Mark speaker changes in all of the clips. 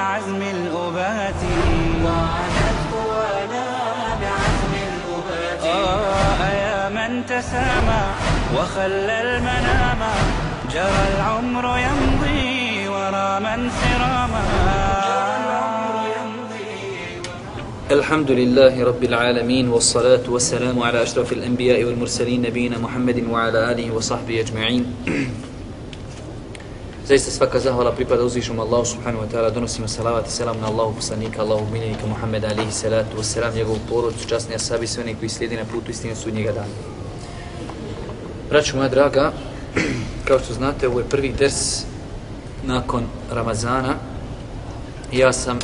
Speaker 1: بعزم الأبات. وعادت قوانا بعزم الأبات. آه يا من تسامى وخلى المنام. جرى العمر يمضي ورا من سراما. جرى العمر يمضي
Speaker 2: الحمد لله رب العالمين والصلاة والسلام على أشرف الأنبياء والمرسلين نبينا محمد وعلى آله وصحبه أجمعين. Zaista svaka zahvala pripada uzvišom Allahu subhanahu wa ta'ala, donosimo salavat i selam na Allahu poslanika, Allahu miljenika Muhammeda alihi salatu wa selam, njegovu porodcu, časni asabi, sve oni koji slijedi na putu istine su njega dana. Braću moja draga, kao što znate, ovo je prvi ders nakon Ramazana. Ja sam,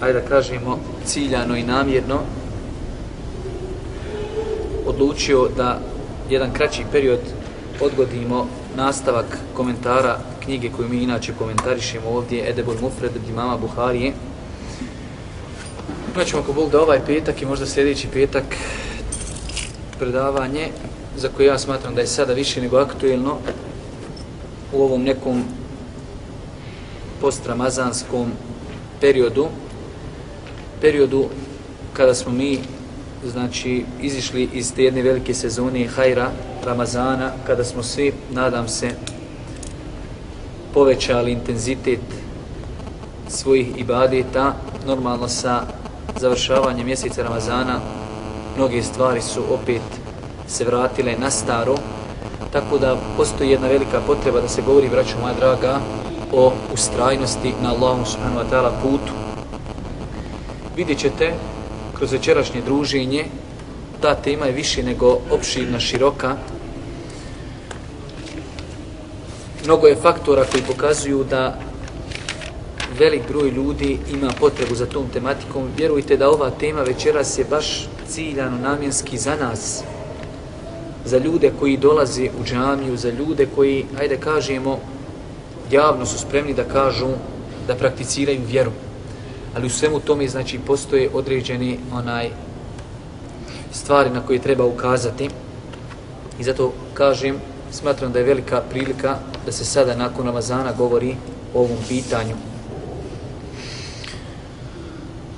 Speaker 2: ajde da kažemo, ciljano i namjerno odlučio da jedan kraći period odgodimo nastavak komentara knjige koju mi inače komentarišemo ovdje, Edebul Mufred od imama Buharije. Pa Imaćemo ako Bog da ovaj petak i možda sljedeći petak predavanje za koje ja smatram da je sada više nego aktuelno u ovom nekom postramazanskom periodu periodu kada smo mi znači izišli iz te jedne velike sezone hajra Ramazana kada smo svi nadam se povećali intenzitet svojih ibadeta normalno sa završavanjem mjeseca Ramazana mnoge stvari su opet se vratile na staro tako da postoji jedna velika potreba da se govori braćo moja draga o ustrajnosti na Allahom subhanahu wa ta'ala putu. Vidjet ćete kroz večerašnje druženje ta tema je više nego opširna, široka mnogo je faktora koji pokazuju da velik broj ljudi ima potrebu za tom tematikom. Vjerujte da ova tema večeras je baš ciljano namjenski za nas, za ljude koji dolaze u džamiju, za ljude koji, ajde kažemo, javno su spremni da kažu da prakticiraju vjeru. Ali u svemu tome, znači, postoje određeni onaj stvari na koje treba ukazati. I zato kažem, smatram da je velika prilika da se sada nakon Ramazana govori o ovom pitanju.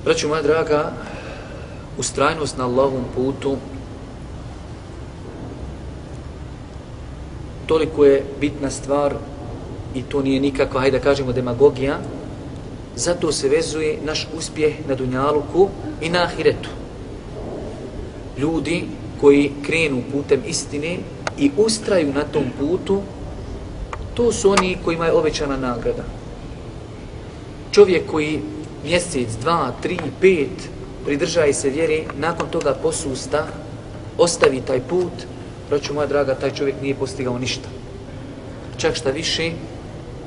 Speaker 2: Braću moja draga, ustrajnost na Allahovom putu toliko je bitna stvar i to nije nikakva, hajde da kažemo, demagogija, zato se vezuje naš uspjeh na Dunjaluku i na Ahiretu. Ljudi koji krenu putem istine i ustraju na tom putu, to su oni kojima je obećana nagrada. Čovjek koji mjesec, dva, tri, pet pridržaje se vjeri, nakon toga posusta, ostavi taj put, braću moja draga, taj čovjek nije postigao ništa. Čak šta više,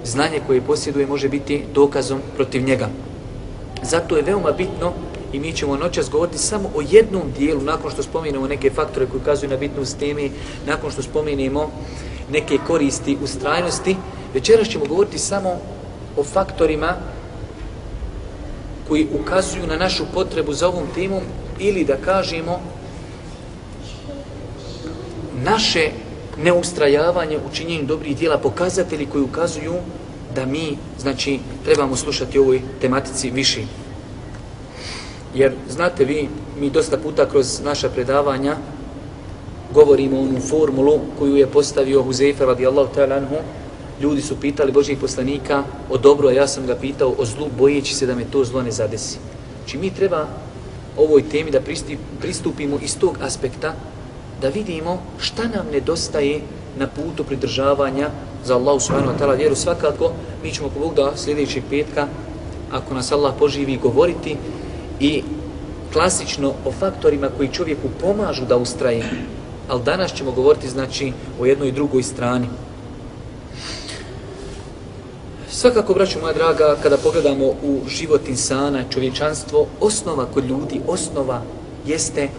Speaker 2: znanje koje posjeduje može biti dokazom protiv njega. Zato je veoma bitno i mi ćemo noćas govoriti samo o jednom dijelu nakon što spomenemo neke faktore koji ukazuju na bitnost teme, nakon što spomenemo neke koristi u strajnosti. Večeras ćemo govoriti samo o faktorima koji ukazuju na našu potrebu za ovom temom ili da kažemo naše neustrajavanje u činjenju dobrih dijela, pokazatelji koji ukazuju da mi, znači, trebamo slušati ovoj tematici više. Jer, znate vi, mi dosta puta kroz naša predavanja govorimo onu formulu koju je postavio Huzeyfe radijallahu ta'ala anhu. Ljudi su pitali Božih poslanika o dobro, a ja sam ga pitao o zlu, bojeći se da me to zlo ne zadesi. Znači mi treba ovoj temi da pristupimo iz tog aspekta da vidimo šta nam nedostaje na putu pridržavanja za Allahu subhanahu wa ta'ala vjeru. Svakako, mi ćemo po Bog da sljedećeg petka, ako nas Allah poživi, govoriti i klasično o faktorima koji čovjeku pomažu da ustraje. Ali danas ćemo govoriti znači o jednoj drugoj strani. Svakako, braću moja draga, kada pogledamo u život insana, čovječanstvo, osnova kod ljudi, osnova jeste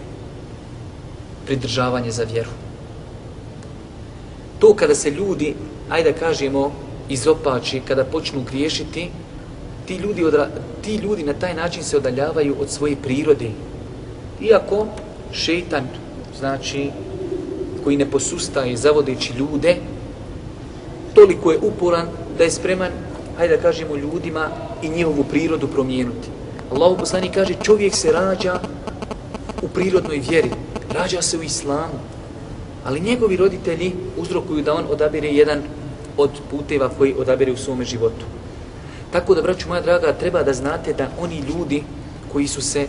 Speaker 2: pridržavanje za vjeru. To kada se ljudi, ajde da kažemo, izopači, kada počnu griješiti, ti ljudi, odra, ti ljudi na taj način se odaljavaju od svoje prirode. Iako šeitan, znači, koji ne posustaje zavodeći ljude, toliko je uporan da je spreman, hajde da kažemo, ljudima i njihovu prirodu promijenuti. Allah poslani kaže, čovjek se rađa u prirodnoj vjeri, rađa se u islamu, ali njegovi roditelji uzrokuju da on odabire jedan od puteva koji odabere u svome životu. Tako da, braću moja draga, treba da znate da oni ljudi koji su se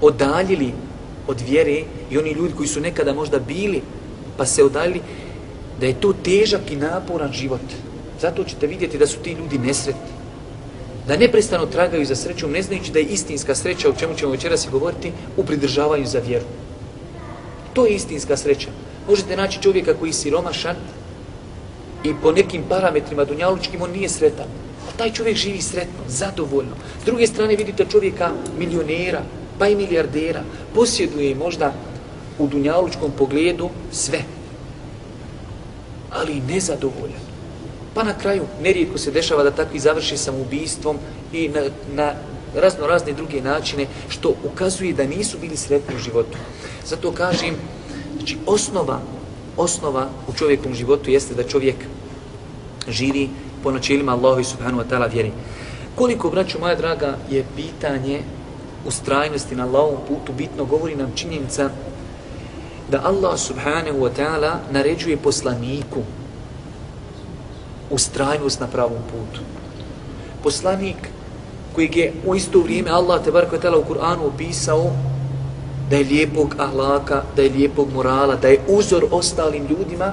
Speaker 2: odaljili od vjere i oni ljudi koji su nekada možda bili pa se odaljili, da je to težak i naporan život. Zato ćete vidjeti da su ti ljudi nesretni. Da neprestano tragaju za srećom, ne znajući da je istinska sreća, o čemu ćemo večeras i govoriti, u pridržavanju za vjeru. To je istinska sreća. Možete naći čovjeka koji je siromašan i po nekim parametrima dunjalučkim on nije sretan. A taj čovjek živi sretno, zadovoljno. S druge strane vidite čovjeka milionera, pa i milijardera. Posjeduje možda u dunjalučkom pogledu sve. Ali nezadovoljan. Pa na kraju, nerijetko se dešava da takvi završi samoubistvom i na, na razno razne druge načine, što ukazuje da nisu bili sretni u životu. Zato kažem, znači osnova, osnova u čovjekom životu jeste da čovjek živi po načelima Allahu i subhanu wa ta'ala vjeri. Koliko, braću moja draga, je pitanje ustrajnosti na Allahovom putu bitno, govori nam činjenica da Allah subhanahu wa ta'ala naređuje poslaniku ustrajnost na pravom putu. Poslanik koji je u isto vrijeme Allah te barko tela u Kur'anu opisao da je lijepog ahlaka, da je lijepog morala, da je uzor ostalim ljudima,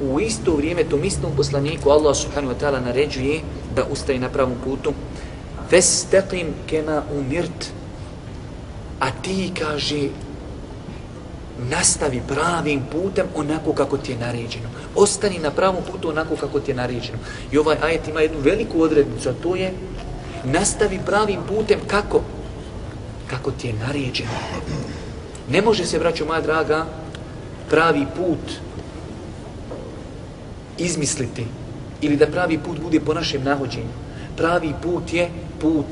Speaker 2: u isto vrijeme tom istom poslaniku Allah subhanahu wa ta'ala naređuje da ustaje na pravom putu Festaqim kema umirt a ti kaže nastavi pravim putem onako kako ti je naređeno. Ostani na pravom putu onako kako ti je naređeno. I ovaj ajet ima jednu veliku odrednicu, a to je nastavi pravim putem kako? Kako ti je naređeno. Ne može se, braćo moja draga, pravi put izmisliti ili da pravi put bude po našem nahođenju. Pravi put je put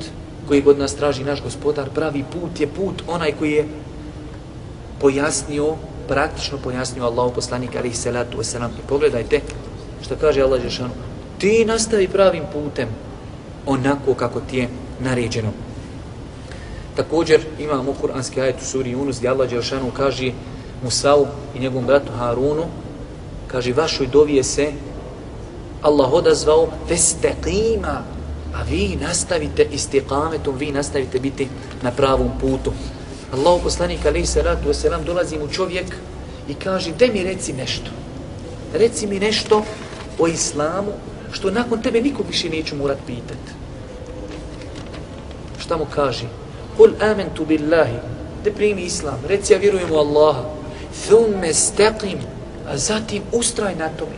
Speaker 2: koji god nas traži naš gospodar. Pravi put je put onaj koji je pojasnio, praktično pojasnio Allahu poslanik alaihi salatu wasalam. I pogledajte što kaže Allah Žešanu. Ti nastavi pravim putem onako kako ti je naređeno. Također imamo kuranski ajet u suri Yunus gdje Allah Žešanu kaže Musa'u i njegovom bratu Harunu kaže vašoj dovije se Allah odazvao festeqima a vi nastavite istiqametom, vi nastavite biti na pravom putu. Allahu poslanik alaihi salatu wasalam dolazi mu čovjek i kaže daj mi reci nešto. Reci mi nešto o islamu što nakon tebe nikog više neću morat pitat. Šta mu kaže? Kul amentu billahi. Da primi islam. Reci ja vjerujem u Allaha. Thumme staqim. A zatim ustraj na tome.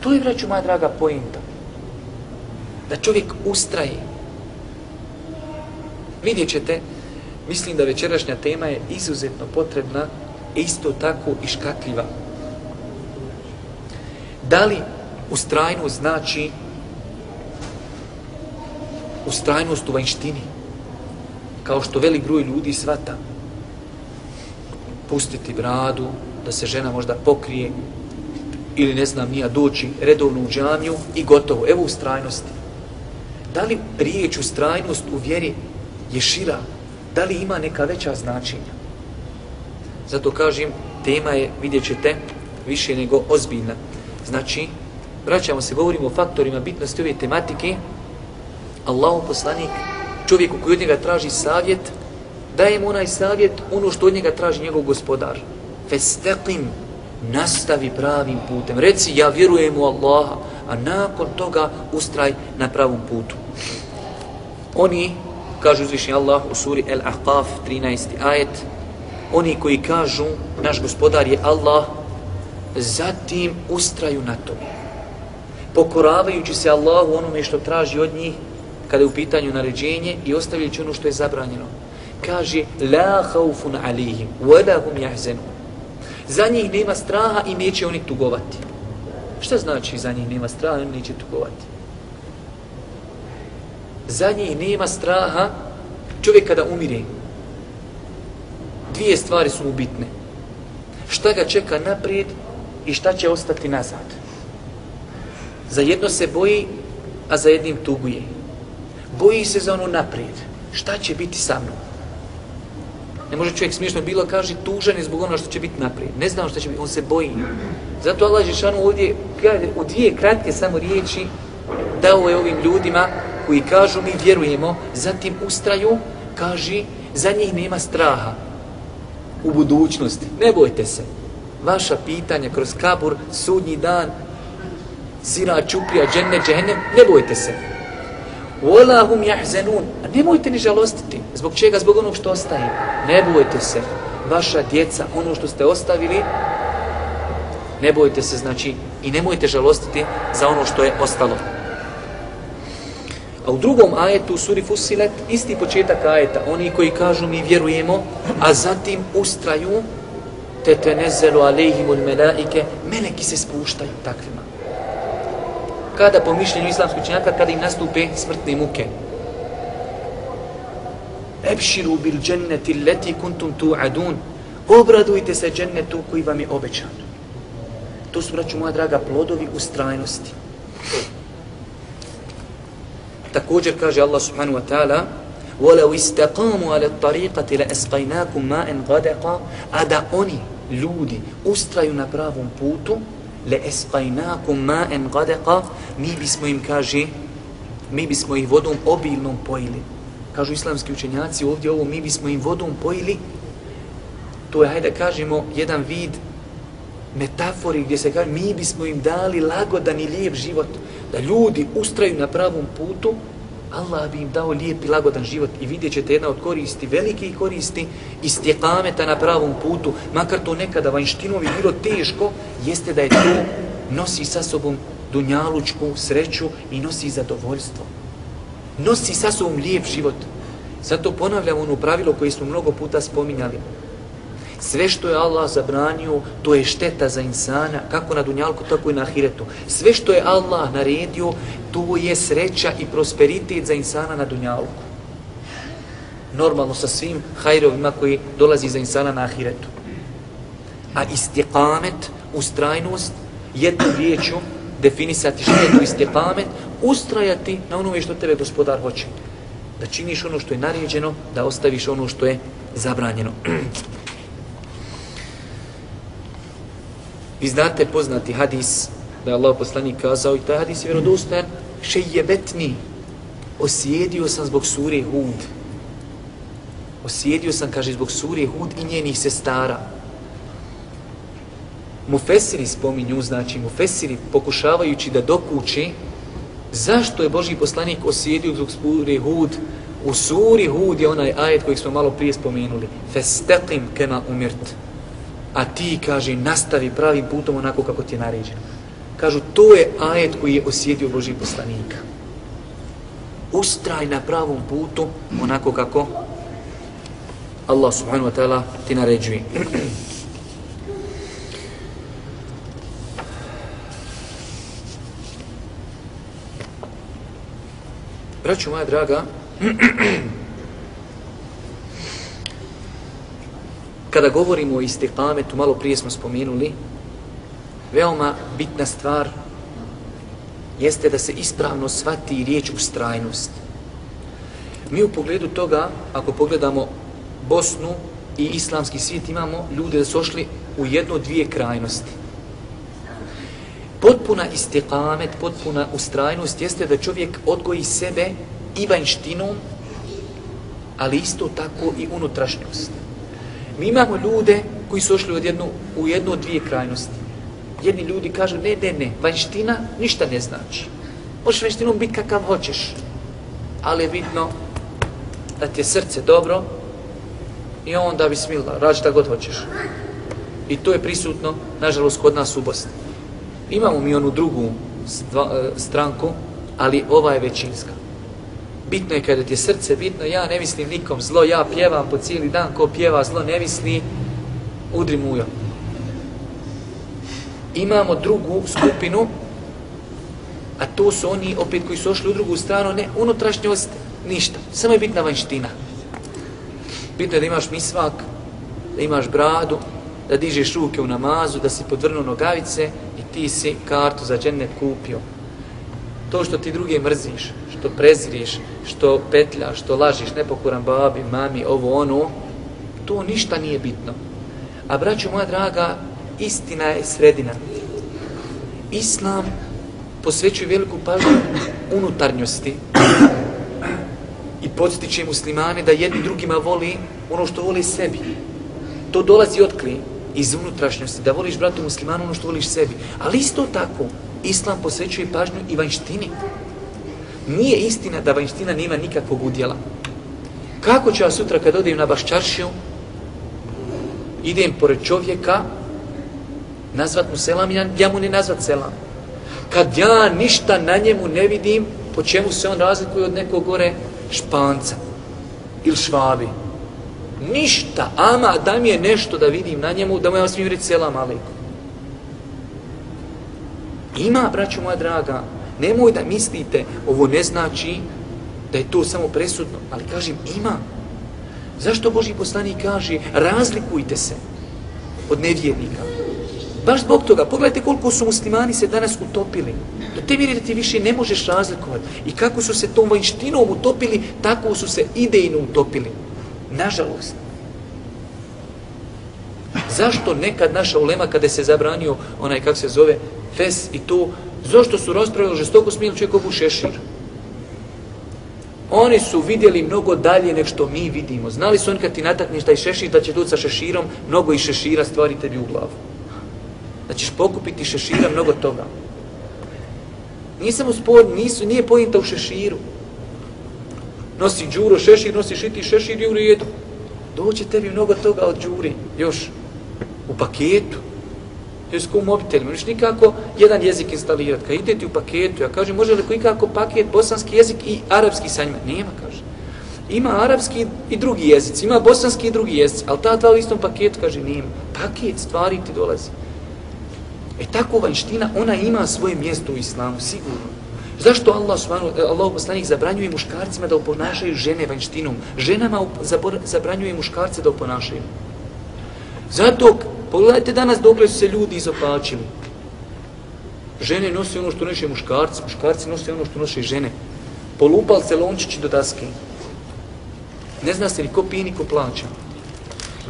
Speaker 2: To je, vraću, moja draga pojenta. Da čovjek ustraje. Vidjet ćete, mislim da večerašnja tema je izuzetno potrebna, isto tako i škakljiva. Da li ustrajnost znači ustrajnost u vanjštini? Kao što velik broj ljudi svata. Pustiti bradu, da se žena možda pokrije, ili ne znam nija doći redovno u džamiju i gotovo. Evo ustrajnosti. Da li riječ ustrajnost u vjeri je šira da li ima neka veća značenja. Zato kažem, tema je, vidjet ćete, više nego ozbiljna. Znači, vraćamo se, govorimo o faktorima bitnosti ove tematike, Allahu poslanik, čovjeku koji od njega traži savjet, daje mu onaj savjet, ono što od njega traži njegov gospodar. Festeqim, nastavi pravim putem. Reci, ja vjerujem u Allaha, a nakon toga ustraj na pravom putu. Oni kaže uzvišnji Allah u suri El-Ahqaf 13. ajet oni koji kažu naš gospodar je Allah zatim ustraju na tome pokoravajući se Allahu onome što traži od njih kada je u pitanju naređenje i ostavljajući ono što je zabranjeno. Kaže, la haufun alihim, wala hum jahzenun. Za njih nema straha i neće oni tugovati. Šta znači za njih nema straha i neće tugovati? Za njih nema straha čovjek kada umire. Dvije stvari su mu bitne. Šta ga čeka naprijed i šta će ostati nazad. Za jedno se boji, a za jednim tuguje. Boji se za ono naprijed. Šta će biti sa mnom? Ne može čovjek smiješno bilo kaže tužan je zbog ono što će biti naprijed. Ne znam što će biti, on se boji. Zato Allah Žešanu ovdje kaže, u dvije kratke samo riječi dao je ovim ljudima koji kažu mi vjerujemo, zatim ustraju, kaži, za njih nema straha u budućnosti. Ne bojte se. Vaša pitanja kroz kabur, sudnji dan, sira, čuprija, dženne, džehennem, ne bojte se. Wala hum yahzanun. A nemojte ni žalostiti. Zbog čega? Zbog onog što ostaje. Ne bojte se. Vaša djeca, ono što ste ostavili, ne bojte se, znači, i nemojte žalostiti za ono što je ostalo. A u drugom ajetu u suri Fusilet, isti početak ajeta, oni koji kažu mi vjerujemo, a zatim ustraju, te te nezelu alejhimul melaike, meleki se spuštaju takvima. Kada po mišljenju islamskog činjaka, kada im nastupe smrtne muke. Ebširu bil dženneti leti kuntum tu adun. Obradujte se džennetu koji vam je obećan. To su, braću moja draga, plodovi ustrajnosti Također kaže Allah subhanahu wa ta'ala وَلَوْ إِسْتَقَامُوا عَلَى الطَّرِيقَةِ لَأَسْقَيْنَاكُمْ مَا إِنْ غَدَقَا A da oni, ljudi, ustraju na pravom putu, لَأَسْقَيْنَاكُمْ مَا إِنْ غَدَقَا Mi bismo im, kaže, mi bismo ih vodom obilnom pojili. Kažu islamski učenjaci ovdje ovo, mi bismo im vodom pojili. To je, hajde kažemo, jedan vid metafori gdje se kaže mi bismo im dali lagodan i lijep život da ljudi ustraju na pravom putu Allah bi im dao lijep i lagodan život i vidjet ćete jedna od koristi, velike koristi istiqameta na pravom putu. Makar to nekada vanštinovi bilo teško jeste da je to nosi sa sobom dunjalučku sreću i nosi zadovoljstvo. Nosi sa sobom lijep život. Zato ponavljam ono pravilo koje smo mnogo puta spominjali. Sve što je Allah zabranio, to je šteta za insana, kako na dunjalku, tako i na ahiretu. Sve što je Allah naredio, to je sreća i prosperitet za insana na dunjalku. Normalno sa svim hajrovima koji dolazi za insana na ahiretu. A istiqamet, ustrajnost, jednu riječu, definisati što je to istiqamet, ustrajati na onome što tebe gospodar hoće. Da činiš ono što je naređeno, da ostaviš ono što je zabranjeno. Vi znate poznati hadis da je Allah poslanik kazao i taj hadis je vjerodostan. Še osjedio sam zbog sure Hud. Osjedio sam kaže zbog sure Hud i njenih sestara. Mufesiri spominju znači Mufesiri pokušavajući da dokući zašto je Boži poslanik osjedio zbog sure Hud. U suri Hud je onaj ajet kojeg smo malo prije spomenuli. Festeqim kema umirt a ti, kaže, nastavi pravim putom onako kako ti je naređeno. Kažu, to je ajet koji je osjetio Boži poslanika. Ustraj na pravom putu onako kako Allah subhanahu wa ta'ala ti naređuje. Braću moja draga, Kada govorimo o istikametu, malo prije smo spomenuli, veoma bitna stvar jeste da se ispravno svati riječ ustrajnost. Mi u pogledu toga, ako pogledamo Bosnu i islamski svijet, imamo ljude da su ošli u jedno dvije krajnosti. Potpuna istikamet, potpuna ustrajnost jeste da čovjek odgoji sebe i vanjštinom, ali isto tako i unutrašnjost. Mi imamo ljude koji su ošli od jednu, u jednu od dvije krajnosti. Jedni ljudi kažu, ne, ne, ne, vanština ništa ne znači. Možeš vanštinom biti kakav hoćeš, ali je bitno da ti je srce dobro i onda bi smila, rađi da god hoćeš. I to je prisutno, nažalost, kod nas u Bosni. Imamo mi onu drugu stva, e, stranku, ali ova je većinska. Bitno je kada ti je srce bitno, ja ne mislim nikom zlo, ja pjevam po cijeli dan, ko pjeva zlo ne misli, udri mujo. Imamo drugu skupinu, a to su oni opet koji su ošli u drugu stranu, ne, unutrašnjost, ništa, samo je bitna vanština. Bitno je da imaš misvak, da imaš bradu, da dižeš ruke u namazu, da si podvrnu nogavice i ti si kartu za džennet kupio. To što ti druge mrziš, što preziriš, što petljaš, što lažiš, nepokoran babi, mami, ovo, ono, to ništa nije bitno. A braću moja draga, istina je sredina. Islam posvećuje veliku pažnju unutarnjosti i podstiče muslimane da jedni drugima voli ono što voli sebi. To dolazi od iz unutrašnjosti, da voliš bratu muslimanu ono što voliš sebi. Ali isto tako, Islam posvećuje pažnju i vanjštini. Nije istina da vanjština nema nikakvog udjela. Kako ću ja sutra kad odem na baščaršiju, idem pored čovjeka, nazvat mu selam, ja, ja mu ne nazvat selam. Kad ja ništa na njemu ne vidim, po čemu se on razlikuje od nekog gore španca ili švabi. Ništa, ama da mi je nešto da vidim na njemu, da mu ja smijem reći selam aliku. Ima, braću moja draga, nemoj da mislite, ovo ne znači da je to samo presudno, ali kažem, ima. Zašto Boži poslanik kaže, razlikujte se od nevjernika? Baš zbog toga, pogledajte koliko su muslimani se danas utopili. Do te mjeri da ti više ne možeš razlikovati. I kako su se tom vanjštinom utopili, tako su se idejno utopili. Nažalost. Zašto nekad naša ulema kada se zabranio onaj kako se zove fes i to, zašto su raspravili žestoko smijeli čovjek ovu šešir? Oni su vidjeli mnogo dalje nek što mi vidimo. Znali su oni kad ti natakneš taj šešir da će doći sa šeširom, mnogo i šešira stvari tebi u glavu. Da ćeš pokupiti šešira mnogo toga. Nisam uspor, nisu, nije pojenta u šeširu. Nosi džuro, šešir, nosi šiti šešir i u redu. Doće tebi mnogo toga od džuri, još u paketu. Jesi ko u mobitelju, možeš nikako jedan jezik instalirati. Kad ide ti u paketu, ja kažem, može li ko ikako paket bosanski jezik i arapski sa njima? Nema, kaže. Ima arapski i drugi jezic, ima bosanski i drugi jezic, ali ta dva u istom paketu, kaže, nema. Paket stvari ti dolazi. E tako vanština, ona ima svoje mjesto u islamu, sigurno. Zašto Allah, Allah poslanik zabranjuje muškarcima da oponašaju žene vanštinom? Ženama zabranjuje muškarce da oponašaju. Zato, pogledajte danas dokle su se ljudi izopačili. Žene nose ono što noše muškarci, muškarci nose ono što noše žene. Polupal se lončići do daske. Ne zna se ni ko pije, ni ko plaća.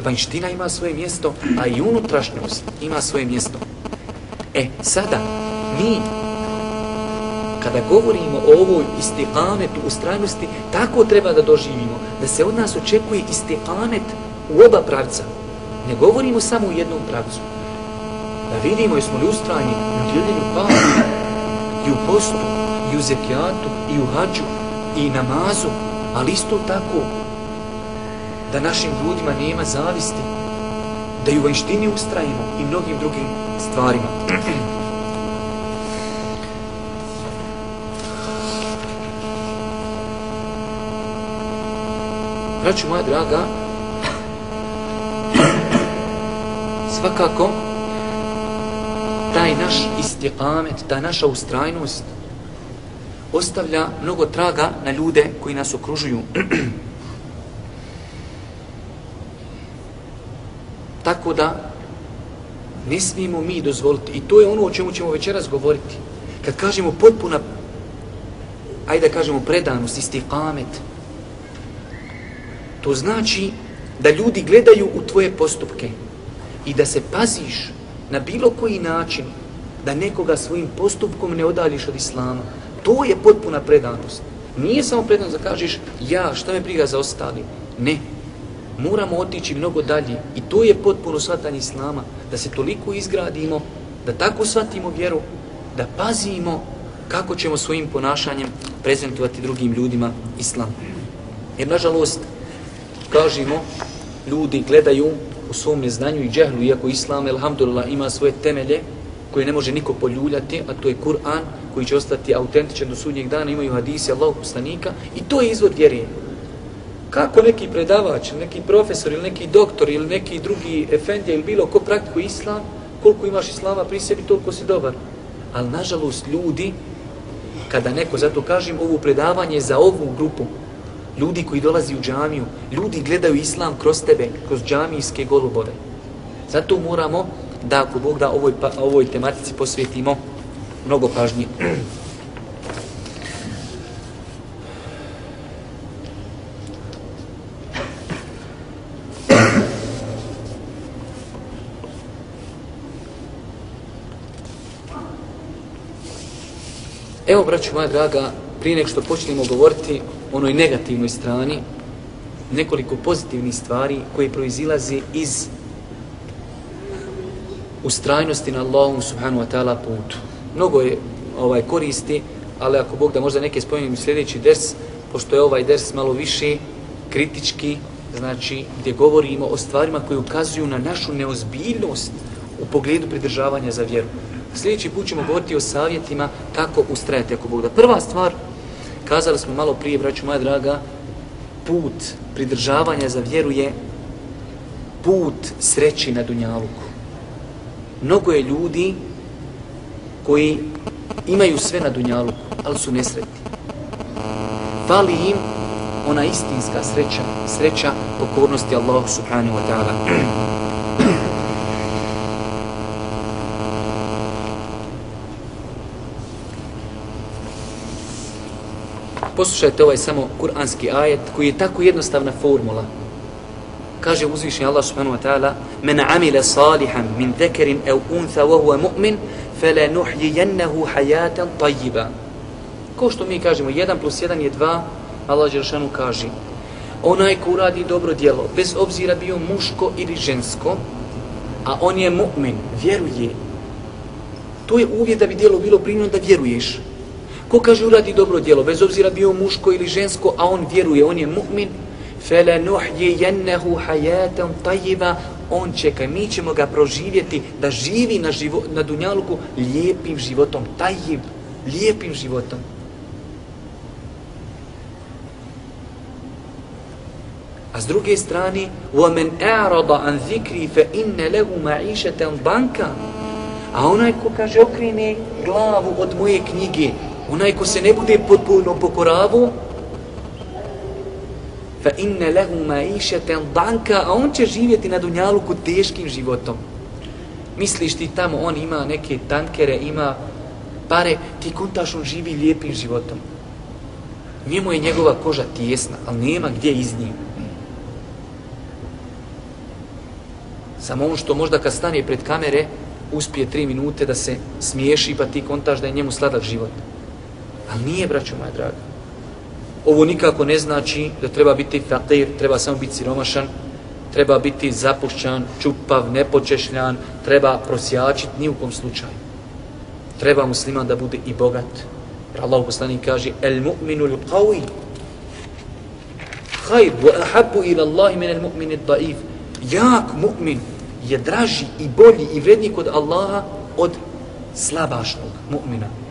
Speaker 2: Vanština ima svoje mjesto, a i unutrašnjost ima svoje mjesto. E, sada, mi, kada govorimo o ovoj istihanetu, ustrajnosti, tako treba da doživimo, da se od nas očekuje istihanet u oba pravca. Ne govorimo samo u jednom pravcu. Da vidimo jesmo li ustrajni u djeljenju palu, i u postu, i u zekijatu, i u hađu, i namazu, ali isto tako da našim ljudima nema zavisti, da i u vanštini ustrajimo i mnogim drugim stvarima. Braću moja draga, svakako taj naš istiqamet, ta naša ustrajnost ostavlja mnogo traga na ljude koji nas okružuju. Tako da ne smijemo mi dozvoliti. I to je ono o čemu ćemo večeras govoriti. Kad kažemo potpuna, ajde da kažemo predanost, istiqamet, to znači da ljudi gledaju u tvoje postupke i da se paziš na bilo koji način da nekoga svojim postupkom ne odaljiš od islama. To je potpuna predanost. Nije samo predanost da kažeš ja, šta me briga za ostali. Ne, moramo otići mnogo dalje i to je potpuno shvatanje Islama, da se toliko izgradimo, da tako shvatimo vjeru, da pazimo kako ćemo svojim ponašanjem prezentovati drugim ljudima Islam. Jer, nažalost, kažemo, ljudi gledaju u svom neznanju i džehlu, iako Islam, elhamdulillah, ima svoje temelje koje ne može niko poljuljati, a to je Kur'an, koji će ostati autentičan do sudnjeg dana, imaju hadise Allahog poslanika i to je izvor vjere. Kako neki predavač, neki profesor ili neki doktor ili neki drugi efendija ili bilo ko praktikuje islam, koliko imaš islama pri sebi, toliko si dobar. Ali nažalost ljudi, kada neko, zato kažem ovo predavanje za ovu grupu, ljudi koji dolazi u džamiju, ljudi gledaju islam kroz tebe, kroz džamijske golubove. Zato moramo da ako Bog da ovoj, pa, ovoj tematici posvetimo mnogo pažnje. Evo, braću moja draga, prije nek što počnemo govoriti o onoj negativnoj strani, nekoliko pozitivnih stvari koje proizilaze iz ustrajnosti na Allahom subhanu wa ta'ala putu. Mnogo je ovaj koristi, ali ako Bog da možda neke spomenim u sljedeći ders, pošto je ovaj ders malo više kritički, znači gdje govorimo o stvarima koje ukazuju na našu neozbiljnost u pogledu pridržavanja za vjeru. Sljedeći put ćemo govoriti o savjetima kako ustrajati ako Bog da. Prva stvar, kazali smo malo prije, braću moja draga, put pridržavanja za vjeru je put sreći na Dunjaluku. Mnogo je ljudi koji imaju sve na Dunjaluku, ali su nesretni. Fali im ona istinska sreća, sreća pokornosti Allahu subhanahu wa ta'ala. Poslušajte ovaj samo kuranski ajet koji je tako jednostavna formula. Kaže uzvišnji Allah subhanahu wa ta'ala Men amile salihan min zekerin ev untha wa huwa mu'min fele nuhjijennehu hajatan tajiba. Ko što mi kažemo, 1 plus 1 je 2, Allah Đeršanu kaže Onaj ko uradi dobro djelo, bez obzira bio muško ili žensko, a on je mu'min, vjeruje. To je uvjet da bi djelo bilo primljeno da vjeruješ. Ko kaže uradi dobro djelo, bez obzira bio muško ili žensko, a on vjeruje, on je mu'min, fele nuhjijennehu hajatan tajiba, on čeka, mi ćemo ga proživjeti da živi na, živo, na Dunjaluku lijepim životom, tajib, lijepim životom. A s druge strane, وَمَنْ أَعْرَضَ عَنْ ذِكْرِ فَإِنَّ لَهُ مَعِيشَةً بَنْكَ A onaj ko kaže okrene glavu od moje knjige, onaj ko se ne bude potpuno pokoravu, fa inna lahu ma'ishatan danka, a on će živjeti na dunjaluku teškim životom. Misliš ti tamo on ima neke tankere, ima pare, ti kontaš on živi lijepim životom. Njemu je njegova koža tijesna, ali nema gdje iz njih. Samo on što možda kad stane pred kamere, uspije tri minute da se smiješi, pa ti kontaš da je njemu sladak život. Ali nije, braćo moja draga. Ovo nikako ne znači da treba biti fakir, treba samo biti siromašan, treba biti zapušćan, čupav, nepočešljan, treba prosjačiti, ni u kom slučaju. Treba musliman da bude i bogat. Jer Allah poslanik kaže, el mu'minu l'qawi, hajr, wa ahabu ila Allahi min el mu'mini da'if. Jak mu'min je draži i bolji i vredniji kod Allaha od slabašnog mu'mina.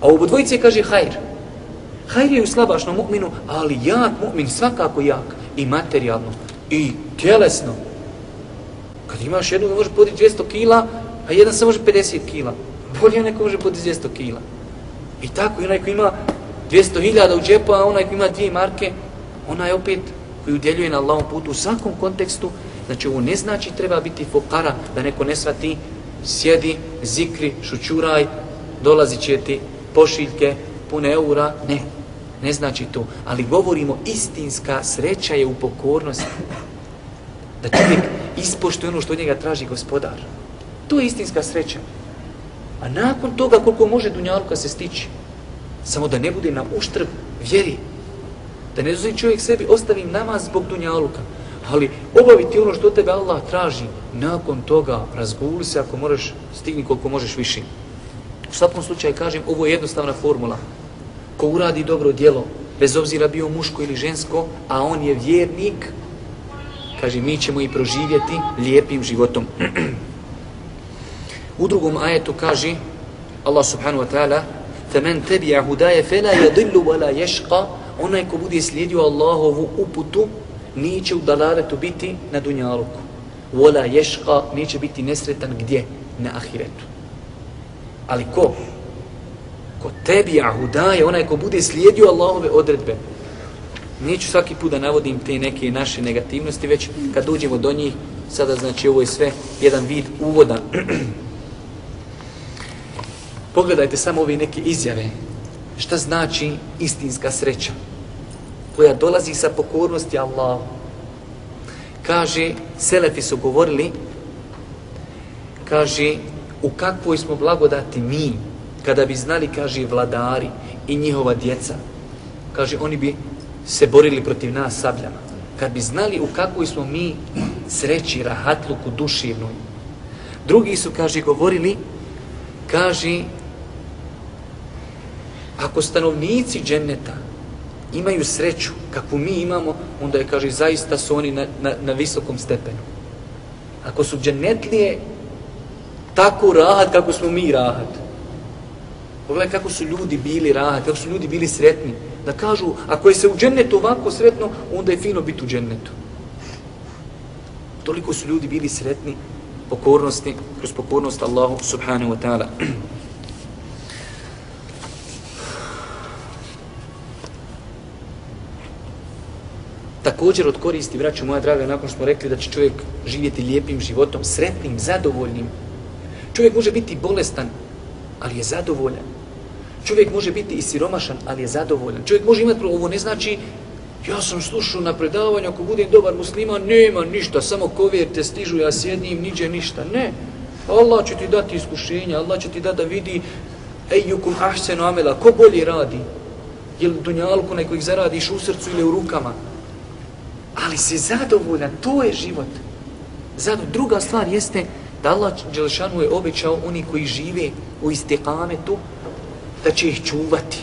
Speaker 2: A u dvojice kaže hajr. Hajr je u slabašnom mu'minu, ali jak mu'min, svakako jak. I materijalno, i tjelesno. Kad imaš jednog, može podići 200 kila, a jedan se može 50 kila. Bolje neko može podići 200 kila. I tako, i onaj koji ima 200.000 u džepu, a onaj koji ima dvije marke, onaj opet koji udjeljuje na Allahom putu u svakom kontekstu, znači ovo ne znači treba biti fokara, da neko ne svati, sjedi, zikri, šučuraj, dolazi će ti pošiljke, pune eura, ne, ne znači to. Ali govorimo istinska sreća je u pokornosti. Da čovjek ispoštuje ono što od njega traži gospodar. To je istinska sreća. A nakon toga koliko može Dunjaluka se stići, samo da ne bude na uštrb vjeri, da ne znači čovjek sebi ostavim namaz zbog Dunjaluka, ali obaviti ono što tebe Allah traži, nakon toga razguli se ako možeš stigni koliko možeš više. U svakom slučaju kažem, ovo je jednostavna formula. Ko uradi dobro djelo, bez obzira bio muško ili žensko, a on je vjernik, kaže, mi ćemo i proživjeti lijepim životom. U drugom ajetu kaže Allah subhanahu wa ta'ala فَمَنْ تَبِعَ هُدَايَ فَلَا يَضِلُّ وَلَا يَشْقَ Onaj ko bude slijedio Allahovu uputu, neće u dalaretu biti na dunjaluku. Vola ješka, neće biti nesretan gdje? Na ahiretu. Ali ko? Ko tebi ahudaje, onaj ko bude slijedio Allahove odredbe. Neću svaki put da navodim te neke naše negativnosti, već kad uđemo do njih, sada znači ovo je sve jedan vid uvoda. Pogledajte samo ove neke izjave. Šta znači istinska sreća? Koja dolazi sa pokornosti Allahu. Kaže, Selefi su govorili, kaže, u kakvoj smo blagodati mi, kada bi znali, kaže, vladari i njihova djeca, kaže, oni bi se borili protiv nas sabljama. Kad bi znali u kakvoj smo mi sreći, rahatluku, duševnoj. Drugi su, kaže, govorili, kaže, ako stanovnici dženneta imaju sreću kakvu mi imamo, onda je, kaže, zaista su oni na, na, na visokom stepenu. Ako su dženetlije tako rahat kako smo mi rahat. Pogledaj kako su ljudi bili rahat, kako su ljudi bili sretni. Da kažu, ako je se u džennetu ovako sretno, onda je fino biti u džennetu. Toliko su ljudi bili sretni pokornosti, kroz pokornost Allahu subhanahu wa ta'ala. Također od koristi, braću moja draga, nakon što smo rekli da će čovjek živjeti lijepim životom, sretnim, zadovoljnim. Čovjek može biti bolestan, ali je zadovoljan. Čovjek može biti i siromašan, ali je zadovoljan. Čovjek može imati, ovo ne znači, ja sam slušao na predavanju, ako budem dobar musliman, nema ništa, samo kovjer te stižu, ja sjednim, niđe ništa. Ne. Allah će ti dati iskušenja, Allah će ti dati da vidi ejukum ahsenu amela, ko bolje radi? Je li dunjalku neko ih zaradiš u srcu ili u rukama? Ali si zadovoljan, to je život. Zado, druga stvar jeste da Allah Đelšanu je obećao oni koji žive u istiqametu da će ih čuvati.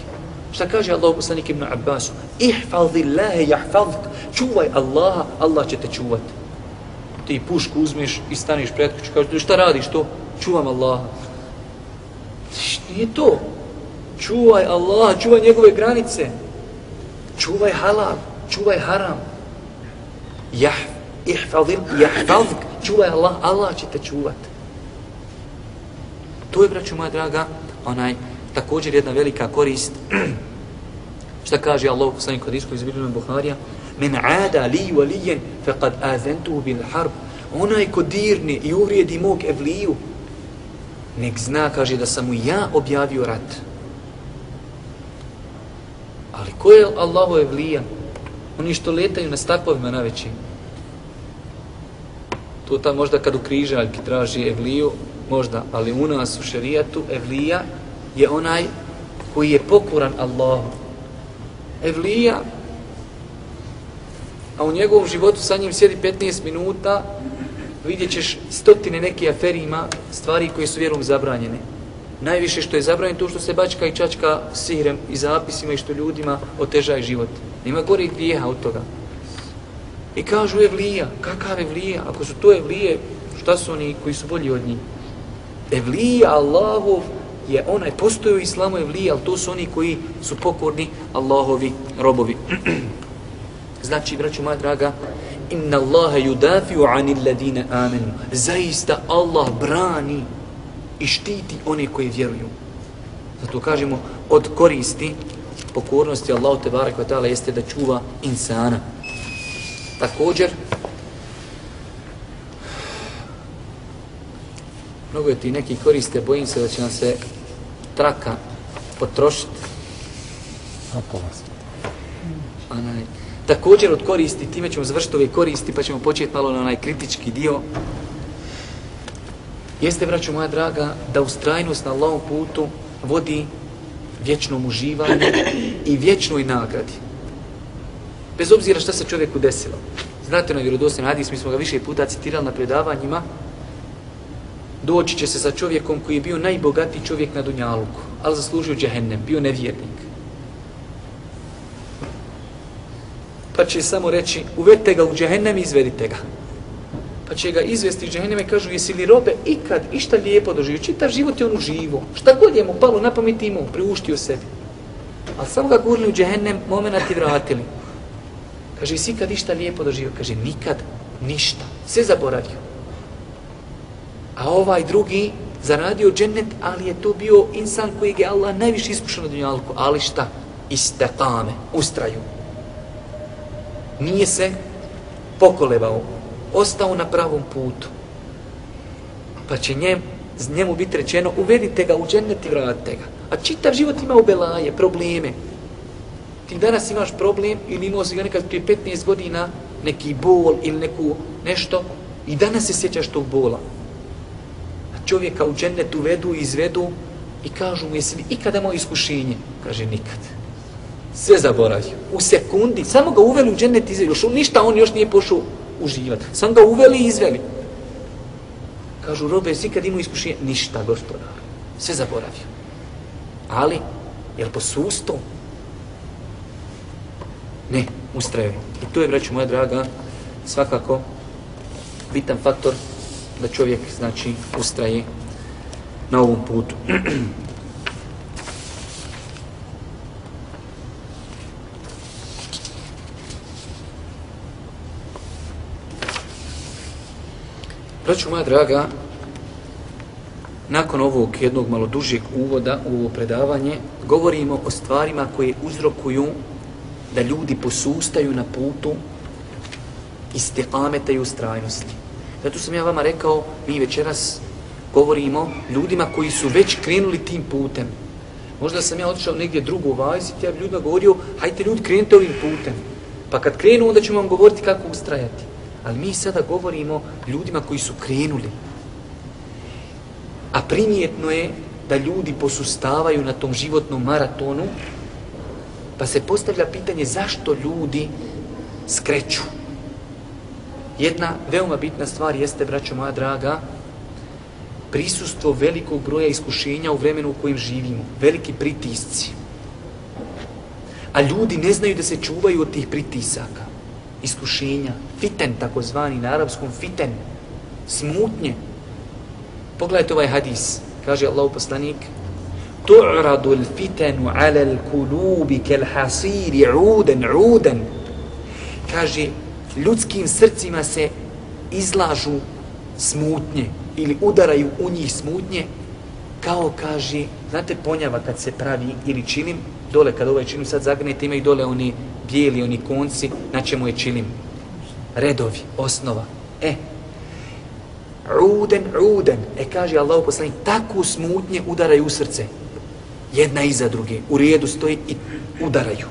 Speaker 2: Šta kaže Allah poslanik ibn Abbasu? Ihfadhi Allahe jahfadhk. Čuvaj Allaha, Allah će te čuvati. Ti pušku uzmeš i staneš pred kuću, kažeš, šta radiš to? Čuvam Allaha. Nije to. Čuvaj Allaha, čuvaj njegove granice. Čuvaj halal, čuvaj haram. Jah, ihfadhi, jahfadhk. Čuvaj Allah, Allah će te čuvati. To je, braću moja draga, onaj, također jedna velika korist. Šta kaže Allah poslanik kod isko iz Buharija? Men ada li valijen, fe kad azentuhu bil harb. Onaj ko dirni i uvrijedi mog evliju, nek zna, kaže, da sam mu ja objavio rat. Ali ko je Allahu evlija? Oni što letaju na stakovima na većinu. To tam možda kad u križaljki traži evliju, možda, ali u nas u šerijatu evlija je onaj koji je pokoran Allahu. Evlija, a u njegovom životu sa njim sjedi 15 minuta, vidjet ćeš stotine neke aferima, stvari koje su vjerom zabranjene. Najviše što je zabranjeno to što se bačka i čačka sihrem i zapisima i što ljudima otežaje život. Nema gore grijeha od toga. I kažu Evlija, kakav Evlija? Ako su to Evlije, šta su oni koji su bolji od njih? Evlija Allahov je onaj, postoji u islamu Evlija, ali to su oni koji su pokorni Allahovi robovi. znači, braću moja draga, inna Allahe yudafiu anil ladine amenu. Zaista Allah brani i štiti one koji vjeruju. Zato kažemo, od koristi pokornosti Allahu te barek ta'ala jeste da čuva insana. Također, mnogo je ti neki koriste, bojim se da će nam se traka potrošiti. a Onaj, također od koristi, time ćemo završiti ove koristi, pa ćemo početi malo na onaj kritički dio. Jeste, braću moja draga, da ustrajnost na Allahom putu vodi vječnom uživanju i vječnoj nagradi. Bez obzira šta se čovjeku desilo. Znate ono, na vjerodostim hadis, mi smo ga više puta citirali na predavanjima, doći će se sa čovjekom koji je bio najbogatiji čovjek na Dunjaluku, ali zaslužio džehennem, bio nevjernik. Pa će samo reći, uvedite ga u džehennem i izvedite ga. Pa će ga izvesti iz džehennema i kažu jesi li robe ikad išta lijepo doživio, čitav život je on uživo, šta god je mu palo na pamet imao, priuštio sebi. A samo ga gurli u džehennem, moment ti vratili. Kaže, jesi ikad išta lijepo doživio? Kaže, nikad, ništa, sve zaboravio. A ovaj drugi zaradio džennet, ali je to bio insan koji je Allah najviše iskušao na dunjalku. Ali šta? Istekame, ustraju. Nije se pokolevao, ostao na pravom putu. Pa će njem, njemu biti rečeno, uvedite ga u džennet i vratite ga. A čitav život ima belaje, probleme. Ti danas imaš problem ili imao si ga nekad prije 15 godina, neki bol ili neku nešto, i danas se sjećaš tog bola. A čovjeka u džennet uvedu i izvedu i kažu mu, jesi li ikada imao iskušenje? Kaže, nikad. Sve zaboravio. U sekundi, samo ga uveli u džennet i izveli. Još ništa on još nije pošao uživati. Sam ga uveli i izveli. Kažu, robe, jesi ikad imao iskušenje? Ništa, gospodar. Sve zaboravio. Ali, jel posusto? Ne, ustraje. I to je, braću moja draga, svakako bitan faktor da čovjek, znači, ustraje na ovom putu. Braću moja draga, nakon ovog jednog malo dužeg uvoda u ovo predavanje, govorimo o stvarima koje uzrokuju da ljudi posustaju na putu istiqameta i ustrajnosti. Zato sam ja vama rekao, mi večeras govorimo ljudima koji su već krenuli tim putem. Možda sam ja otišao negdje drugo vajziti, ja bi ljudima govorio, hajte ljudi, krenite ovim putem. Pa kad krenu, onda ćemo vam govoriti kako ustrajati. Ali mi sada govorimo ljudima koji su krenuli. A primjetno je da ljudi posustavaju na tom životnom maratonu, pa se postavlja pitanje zašto ljudi skreću. Jedna veoma bitna stvar jeste, braćo moja draga, prisustvo velikog broja iskušenja u vremenu u kojem živimo, veliki pritisci. A ljudi ne znaju da se čuvaju od tih pritisaka, iskušenja, fiten, takozvani na arapskom fiten, smutnje, Pogledajte ovaj hadis. Kaže Allah poslanik Tu'radu l-fitanu ala l-kulubi kel-hasiri uden, uden. Kaže, ljudskim srcima se izlažu smutnje ili udaraju u njih smutnje kao kaže, znate ponjava kad se pravi ili čilim, dole kad ovaj čilim sad zagnete, imaju dole oni bijeli, oni konci, na čemu je čilim? Redovi, osnova. E, Uden, uden. E kaže Allah poslanik, tako smutnje udaraju u srce. Jedna iza druge. U rijedu stoji i udaraju.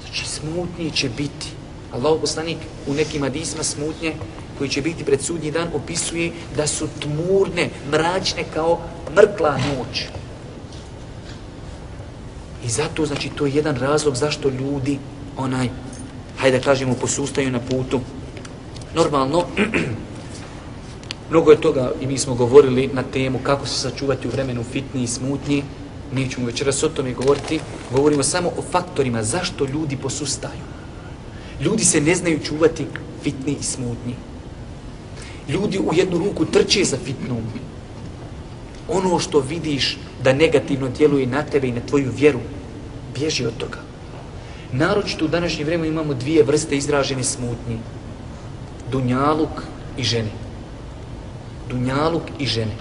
Speaker 2: Znači smutnje će biti. Allah poslanik u nekim hadisma smutnje koji će biti pred sudnji dan opisuje da su tmurne, mračne kao mrkla noć. I zato, znači, to je jedan razlog zašto ljudi, onaj, hajde da kažemo, posustaju na putu Normalno, mnogo je toga i mi smo govorili na temu kako se sačuvati u vremenu fitni i smutnji. Nećemo večeras o tome govoriti. Govorimo samo o faktorima zašto ljudi posustaju. Ljudi se ne znaju čuvati fitni i smutnji. Ljudi u jednu ruku trče za fitnom. Ono što vidiš da negativno djeluje na tebe i na tvoju vjeru, bježi od toga. Naročito u današnje vrijeme imamo dvije vrste izražene smutnje. Dunjaluk i žene. Dunjaluk i žene.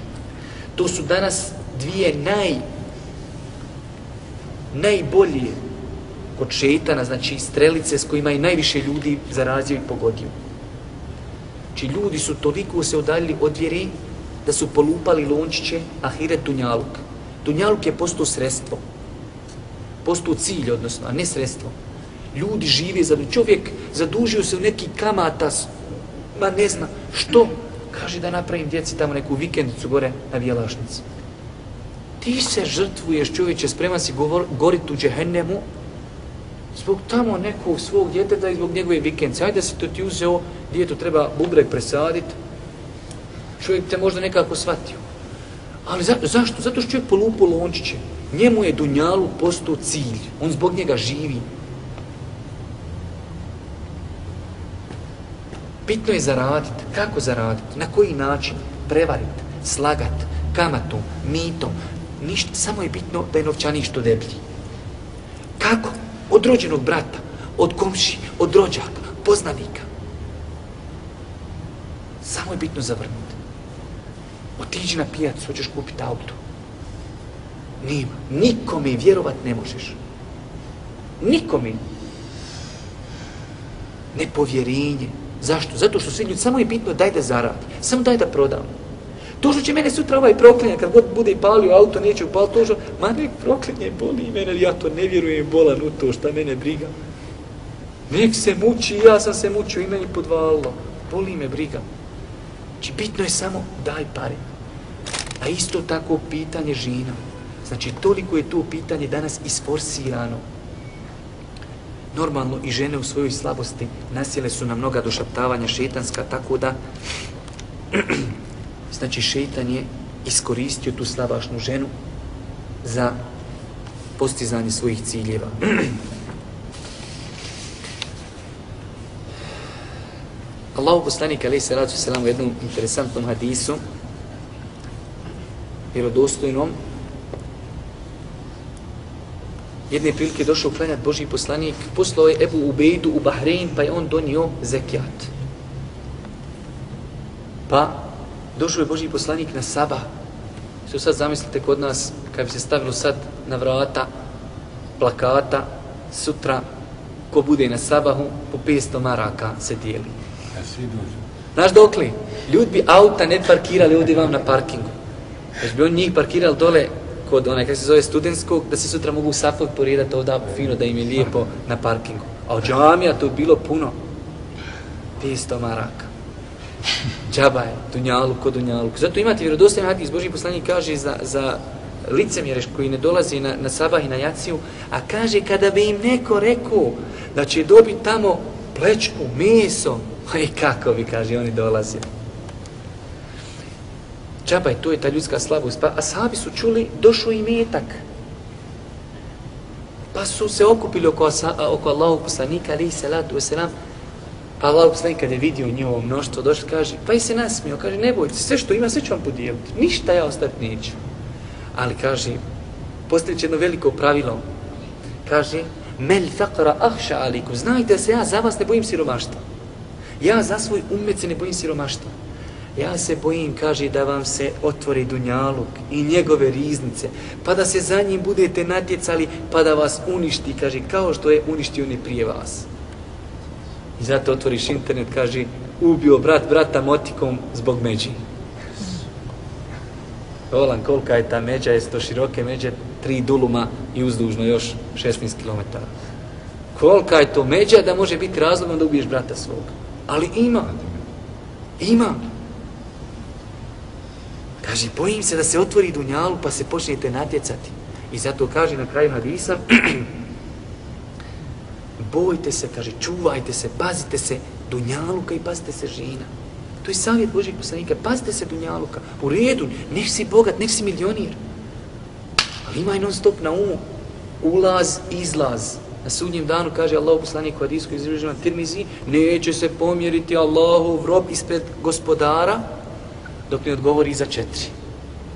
Speaker 2: To su danas dvije naj najbolje kod šeitana, znači strelice s kojima je najviše ljudi zarazio i pogodio. Či znači, ljudi su toliko se odaljili od vjeri da su polupali lončiće ahiret Dunjaluk. Dunjaluk je postao sredstvo. Postao cilj, odnosno, a ne sredstvo. Ljudi žive, za čovjek zadužio se u neki kamatas, ma ne zna, što? Kaže da napravim djeci tamo neku vikendicu gore na Bjelašnici. Ti se žrtvuješ čovječe, spreman si govor, gorit u džehennemu, zbog tamo nekog svog djeteta i zbog njegove vikendice. Ajde si to ti uzeo, djetu treba bubrek presaditi, čovjek te možda nekako shvatio. Ali za, zašto? Zato što čovjek polupo lončiće. Njemu je Dunjalu postao cilj. On zbog njega živi. Bitno je zaraditi. Kako zaraditi? Na koji način? Prevariti, slagati, kamatom, mitom. Ništa, samo je bitno da je novčanik što deblji. Kako? Od rođenog brata, od komši, od rođaka, poznanika. Samo je bitno zavrnuti. Otiđi na pijac, hoćeš kupiti auto. Nima. Nikome vjerovat ne možeš. Nikome. Nepovjerenje. Zašto? Zato što svi ljudi, samo je bitno daj da zaradi. Samo daj da prodam. To što će mene sutra ovaj proklinja, kad god bude palio auto, neće upaliti to što, ma nek proklinje, boli mene, ja to ne vjerujem, bolan u to, šta mene briga. Nek se muči, ja sam se mučio i meni podvalilo. Boli me briga. Znači, bitno je samo daj pare. A isto tako pitanje žina. Znači, toliko je to pitanje danas isforsirano. Normalno i žene u svojoj slabosti nasjele su na mnoga došaptavanja šetanska, tako da znači šetan je iskoristio tu slabašnu ženu za postizanje svojih ciljeva. Allahu poslanik alaih salatu selam u jednom interesantnom hadisu vjerodostojnom jedne prilike došao klanjat Boži poslanik poslao je Ebu Ubejdu u Bahrein pa je on donio zekijat pa došao je Boži poslanik na Sabah što sad zamislite kod nas kad bi se stavilo sad na vrata plakata sutra ko bude na Sabahu po 500 maraka se dijeli
Speaker 3: svi dođu.
Speaker 2: Znaš dokli? Ljudi bi auta ne parkirali ovdje vam na parkingu. Već bi on njih parkirali dole kod onaj, kako se zove, studentskog, da se sutra mogu safog porirati ovdje fino, da im je lijepo na parkingu. A u džamija to bilo puno. 500 maraka. Džaba je, dunjaluk, kod dunjaluk. Zato imate vjerodostojni hadis, Boži poslanik kaže za, za licemjereš koji ne dolazi na, na sabah i na jaciju, a kaže kada bi im neko rekao da će dobiti tamo plečku, meso, I kako bi, kaže, oni dolaze. Čabaj, to je ta ljudska slabost. Pa ashabi su čuli, došao i metak. Pa su se okupili oko, oko Allahog poslanika, ali i salatu wasalam. Pa Allahog poslanik kada je vidio njihovo mnoštvo, došli kaže, pa i se nasmio, kaže, ne bojte, sve što ima, sve ću vam podijeliti. Ništa ja ostati neću. Ali kaže, postavit jedno veliko pravilo. Kaže, mel faqra ahša aliku, znajte da se ja za vas ne bojim siromaštva. Ja za svoj umet se ne bojim siromaštva. Ja se bojim, kaže, da vam se otvori dunjaluk i njegove riznice, pa da se za njim budete natjecali, pa da vas uništi, kaže, kao što je uništio ni prije vas. I zato otvoriš internet, kaže, ubio brat brata motikom zbog međi. Volan, kolika je ta međa, je to široke međe, tri duluma i uzdužno još 16 km. Kolika je to međa da može biti razlogom da ubiješ brata svoga. Ali ima. Ima. Kaže, bojim se da se otvori dunjalu pa se počnete natjecati. I zato kaže na kraju hadisa, bojte se, kaže, čuvajte se, pazite se dunjaluka i pazite se žena. To je savjet Božih poslanika, pazite se dunjaluka. U redu, nek si bogat, nek si milionir. Ali imaj non stop na umu. Ulaz, izlaz. Na sudnjem danu kaže Allah poslanik u hadisku izraženo Tirmizi, neće se pomjeriti Allahu rob ispred gospodara dok ne odgovori za četiri.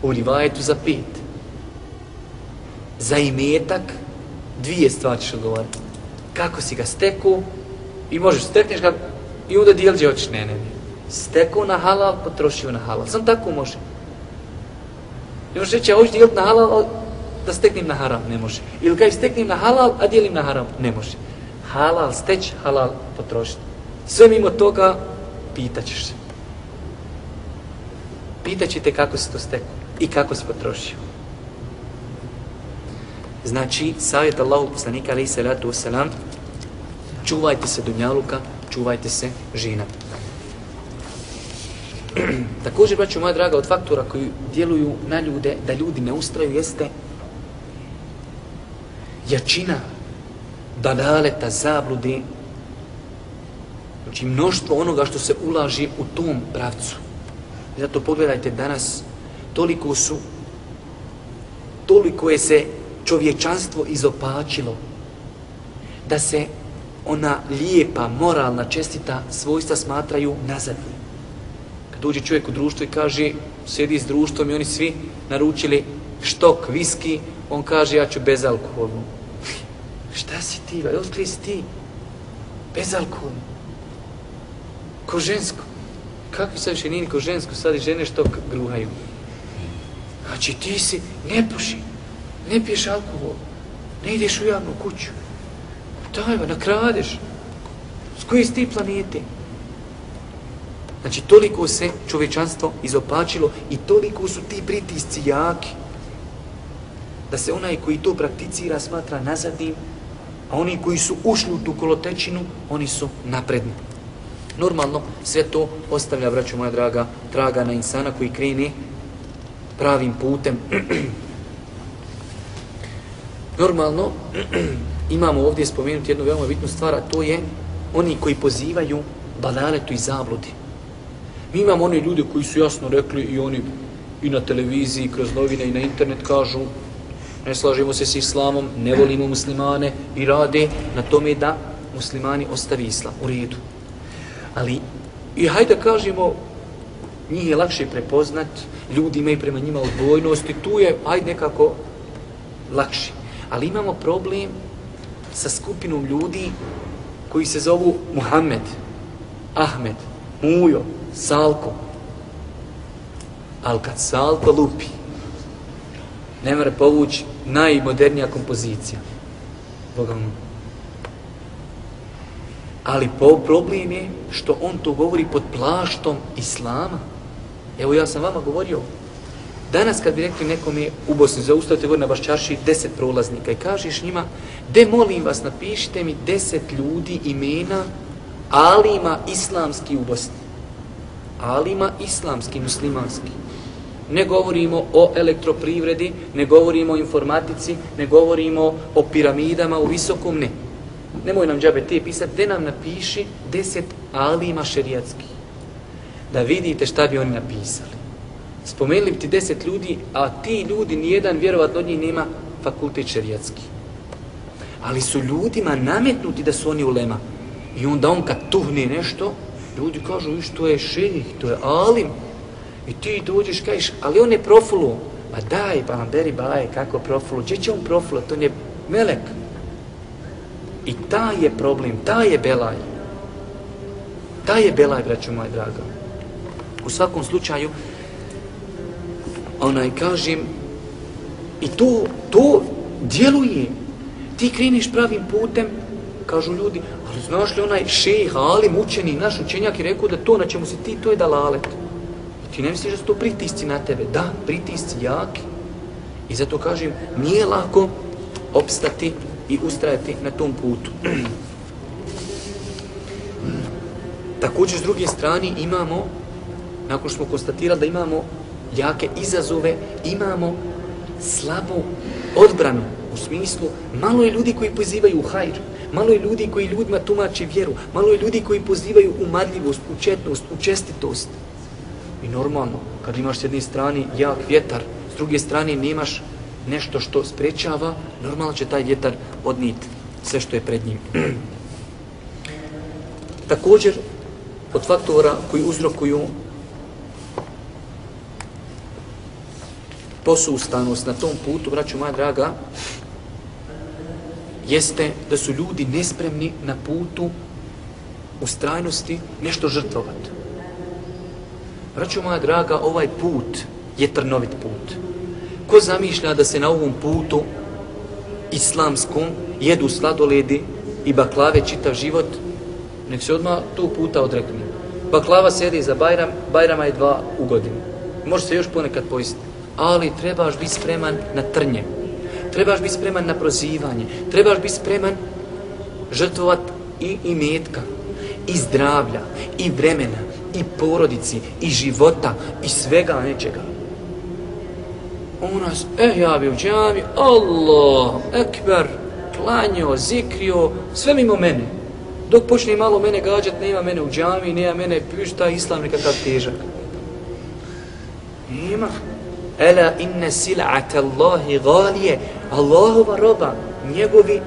Speaker 2: U rivajetu za pet. Za imetak dvije stvari ćeš odgovoriti. Kako si ga steku i možeš stekneš ga i onda dijelđe gdje hoćeš. Ne, ne, ne. Steku na halal, potrošio na halal. Sam tako može. Ne možeš reći, ja hoću dijeliti na halal, da steknem na haram, ne može. Ili kaj steknem na halal, a dijelim na haram, ne može. Halal steć, halal potrošiti. Sve mimo toga, pitaćeš se. Pitaćete kako se to stekao i kako se potrošio. Znači, savjet Allahu poslanika, alaih salatu wasalam, čuvajte se dunjaluka, čuvajte se žina. Također, braću moja draga, od faktora koji djeluju na ljude, da ljudi ne ustraju, jeste jačina dalaleta, zabludi, znači mnoštvo onoga što se ulaži u tom pravcu. I zato pogledajte danas, toliko su, toliko je se čovječanstvo izopačilo, da se ona lijepa, moralna, čestita svojstva smatraju nazadnim. Kad uđe čovjek u društvo i kaže, sjedi s društvom i oni svi naručili štok, viski, on kaže, ja ću bez alkoholu. Šta si ti, ba? Si ti? Bez alkoholu. Ko žensko. Kako sad više nije ko žensko, sad i žene što gruhaju. Znači ti si, ne puši, ne piješ alkohol, ne ideš u javnu kuću. Daj, ba, nakradeš. S koje si ti planete? Znači, toliko se čovečanstvo izopačilo i toliko su ti pritisci jaki da se onaj koji to prakticira smatra nazadnim, a oni koji su ušli u tu kolotečinu, oni su napredni. Normalno, sve to ostavlja, braću moja draga, traga na insana koji kreni pravim putem. Normalno, imamo ovdje spomenuti jednu veoma bitnu stvar, a to je oni koji pozivaju badaletu i zabludi. Mi imamo one ljude koji su jasno rekli i oni i na televiziji, kroz novine i na internet kažu ne slažemo se s islamom, ne volimo muslimane i rade na tome da muslimani ostavi islam u redu. Ali, i hajde kažemo, njih je lakše prepoznat, ljudi imaju prema njima odbojnost i tu je, hajde nekako, lakše. Ali imamo problem sa skupinom ljudi koji se zovu Muhammed, Ahmed, Mujo, Salko. Ali kad Salko lupi, ne mora povući najmodernija kompozicija. Boga mu. Ali po problem je što on to govori pod plaštom Islama. Evo ja sam vama govorio, danas kad bi rekli nekome u Bosni, zaustavite gore na Baščarši deset prolaznika i kažeš njima, de molim vas, napišite mi deset ljudi imena alima islamski u Bosni. Alima islamski, muslimanski. Ne govorimo o elektroprivredi, ne govorimo o informatici, ne govorimo o piramidama u visokom, ne. Nemoj nam džabe te pisati, te nam napiši deset alima šerijatski. Da vidite šta bi oni napisali. Spomenuli bi ti deset ljudi, a ti ljudi, nijedan vjerovatno od njih nema fakultet šerijatski. Ali su ljudima nametnuti da su oni ulema. I onda on kad tuhne nešto, ljudi kažu, viš, to je šejih, to je alim. I ti dođeš, kažeš, ali on je profulu. Pa daj, pa nam beri baje, kako profulu. Gdje će on profulu? To je melek. I taj je problem, ta je belaj. Ta je belaj, braću moja draga. U svakom slučaju, onaj, kažem, i to, to djeluje. Ti kreniš pravim putem, kažu ljudi, ali znaš li onaj šejh, ali mučeni, naš učenjak je rekao da to na čemu si ti, to je dalalet. Ti ne misliš da su to pritisci na tebe? Da, pritisci jaki. I zato kažem, nije lako opstati i ustrajati na tom putu. Također, s druge strane, imamo, nakon što smo konstatirali da imamo jake izazove, imamo slabu odbranu u smislu, malo je ljudi koji pozivaju u hajr, malo je ljudi koji ljudima tumače vjeru, malo je ljudi koji pozivaju u madljivost, u četnost, u čestitost. I normalno, kad imaš s jedne strane jak vjetar, s druge strane nemaš nešto što sprečava, normalno će taj vjetar odniti sve što je pred njim. Također, od faktora koji uzrokuju posustanost na tom putu, braću moja draga, jeste da su ljudi nespremni na putu u strajnosti nešto žrtvovati. Braću moja draga, ovaj put je trnovit put. Ko zamišlja da se na ovom putu islamskom jedu sladoledi i baklave čitav život, nek se odmah tu puta odrekne. Baklava sedi za Bajram, Bajrama je dva u godini. Može se još ponekad pojistiti. Ali trebaš biti spreman na trnje. Trebaš biti spreman na prozivanje. Trebaš biti spreman žrtvovat i, i metka, i zdravlja, i vremena, i porodici, i života, i svega nečega u nas, e, ja bi u džami, Allah, ekber, klanio, zikrio, sve mimo mene. Dok počne malo mene gađat, nema mene u džami, nema mene, piš taj islam nekakav težak. Nema. Ela inne sil'ate Allahi galije, Allahova roba, njegovi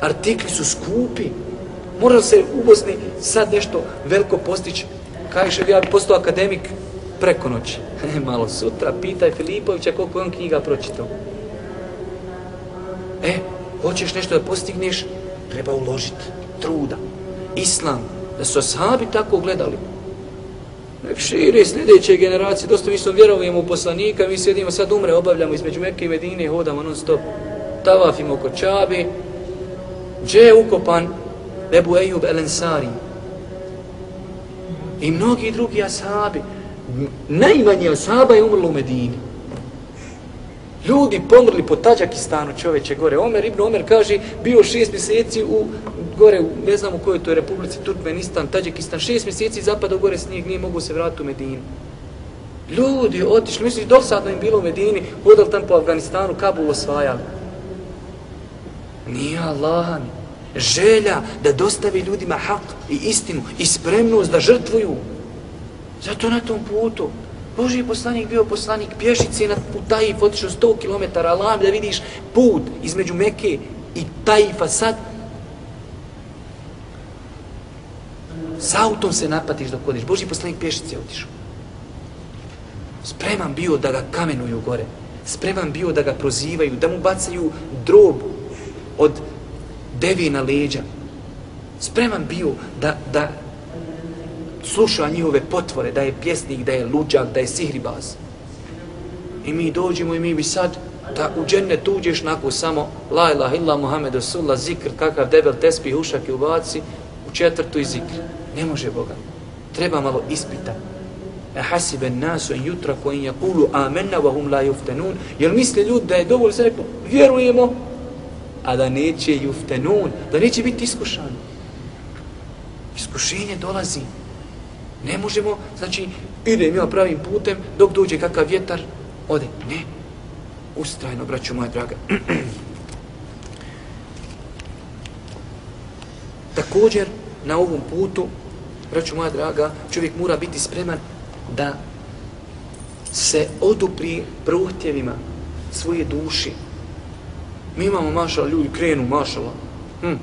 Speaker 2: artikli su skupi, Mora se u Bosni sad nešto veliko postići. Kaže, ja bi postao akademik preko noći. Malo sutra, pitaj Filipovića koliko je on knjiga pročitao. E, hoćeš nešto da postigneš, treba uložiti truda. Islam, da su ashabi tako gledali. Nek šire sljedeće generacije, dosta mi smo vjerovujemo u poslanika, mi sjedimo, sad umre, obavljamo između Mekke i Medine, hodamo non stop, tavafimo oko Čabe, gdje je ukopan Ebu Ejub El Ensari i mnogi drugi ashabi. Najmanje ashaba je umrlo u Medini. Ljudi pomrli po Tađakistanu čoveče gore. Omer ibn Omer kaže bio šest mjeseci u gore, u, ne znam u kojoj to je republici, Turkmenistan, Tađakistan, šest mjeseci zapada gore snijeg, nije mogu se vratiti u Medinu. Ljudi otišli, misliš, dosadno im bilo u Medini, hodali tam po Afganistanu, Kabul osvajali. Nije Allahan. želja da dostavi ljudima hak i istinu i spremnost da žrtvuju. Zato na tom putu. Boži poslanik bio poslanik pješice na u Taif otišao 100 km alam da vidiš put između Mekke i Taifa. Sad s autom se napatiš dok odiš Boži poslanik pješice otišao. Spreman bio da ga kamenuju gore. Spreman bio da ga prozivaju da mu bacaju drob od devi na leđa. Spreman bio da, da sluša njihove potvore, da je pjesnik, da je luđak, da je sihribaz. I mi dođemo i mi bi sad da u džennet uđeš nakon samo la ilaha illa Muhammed Rasulullah zikr, kakav debel tespi ušak i ubaci u četvrtu i zikr. Ne može Boga. Treba malo ispita. E hasibe nasu en jutra ko in jakulu amenna wa hum la juftenun. Jel misle ljudi da je dovoljno se rekao, vjerujemo, a da neće juftenun, da neće biti iskušan. Iskušenje dolazi. Ne možemo, znači, idem ja pravim putem, dok dođe kakav vjetar, ode. Ne. Ustrajno, braću moja draga. Također, na ovom putu, braću moja draga, čovjek mora biti spreman da se odupri prohtjevima svoje duši. Mi imamo mašala, ljudi krenu mašala. Hm.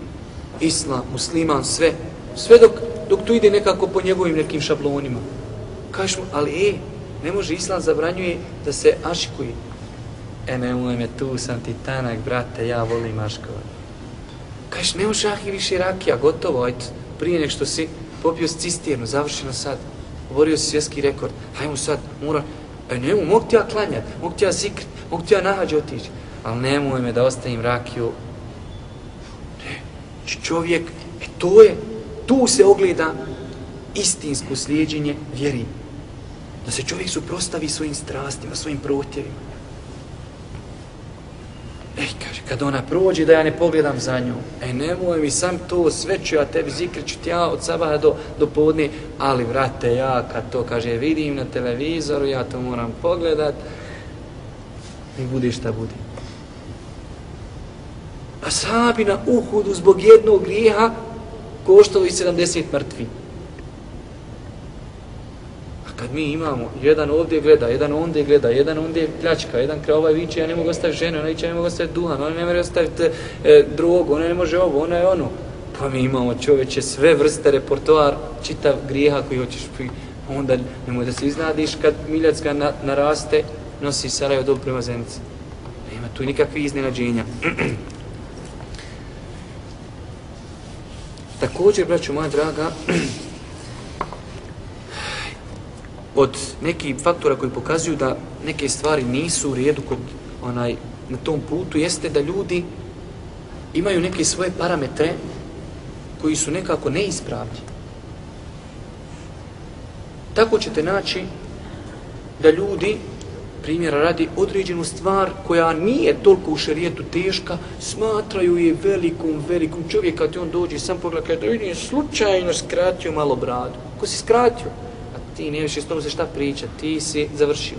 Speaker 2: Islam, musliman, sve. Sve dok dok to ide nekako po njegovim nekim šablonima. Kažeš mu, ali e, ne može islam zabranjuje da se ašikuje. E, ne me tu sam ti tanak, brate, ja volim aškovat. Kažeš, ne može ahi više rakija, gotovo, ajde, prije nek što si popio s cisternu, završeno sad, govorio si svjetski rekord, hajmo sad, mora, e, ne mu, mogu ti ja klanjat, mogu ti ja zikrit, mogu ti ja nahađe otići, ali nemoj me da ostavim rakiju. Ne, čovjek, e, to je, tu se ogleda istinsko slijedjenje vjeri. Da se čovjek suprostavi svojim strastima, svojim protjevima. Ej, kaže, kad ona prođe da ja ne pogledam za nju, e, nemoj mi sam to, sve ću ja tebi zikreću ti ja od sabaha do, do podne, ali vrate, ja kad to, kaže, vidim na televizoru, ja to moram pogledat, i bude šta bude. A na uhudu zbog jednog grijeha, koštalo i 70 mrtvi. A kad mi imamo, jedan ovdje gleda, jedan ondje gleda, jedan ondje pljačka, jedan kraj ovaj viče, ja ne mogu ostaviti ženu, ona viče, ja ne mogu ostaviti duhan, ona ne može ostaviti e, drogu, ona ne može ovo, ona je ono. Pa mi imamo čoveče sve vrste reportoar, čitav grijeha koji hoćeš pri... Onda nemoj da se iznadiš kad Miljacka na, naraste, nosi Sarajevo dobro prema Zenici. Nema tu nikakvih iznenađenja. Također, braću moja draga, od nekih faktora koji pokazuju da neke stvari nisu u redu kod onaj na tom putu jeste da ljudi imaju neke svoje parametre koji su nekako neispravni. Tako ćete naći da ljudi primjera radi određenu stvar koja nije toliko u šarijetu teška, smatraju je velikom, velikom čovjeka, kad on dođe sam pogleda, kada vidim slučajno skratio malo bradu. Ko si skratio? A ti ne više s tom se šta priča, ti si završio.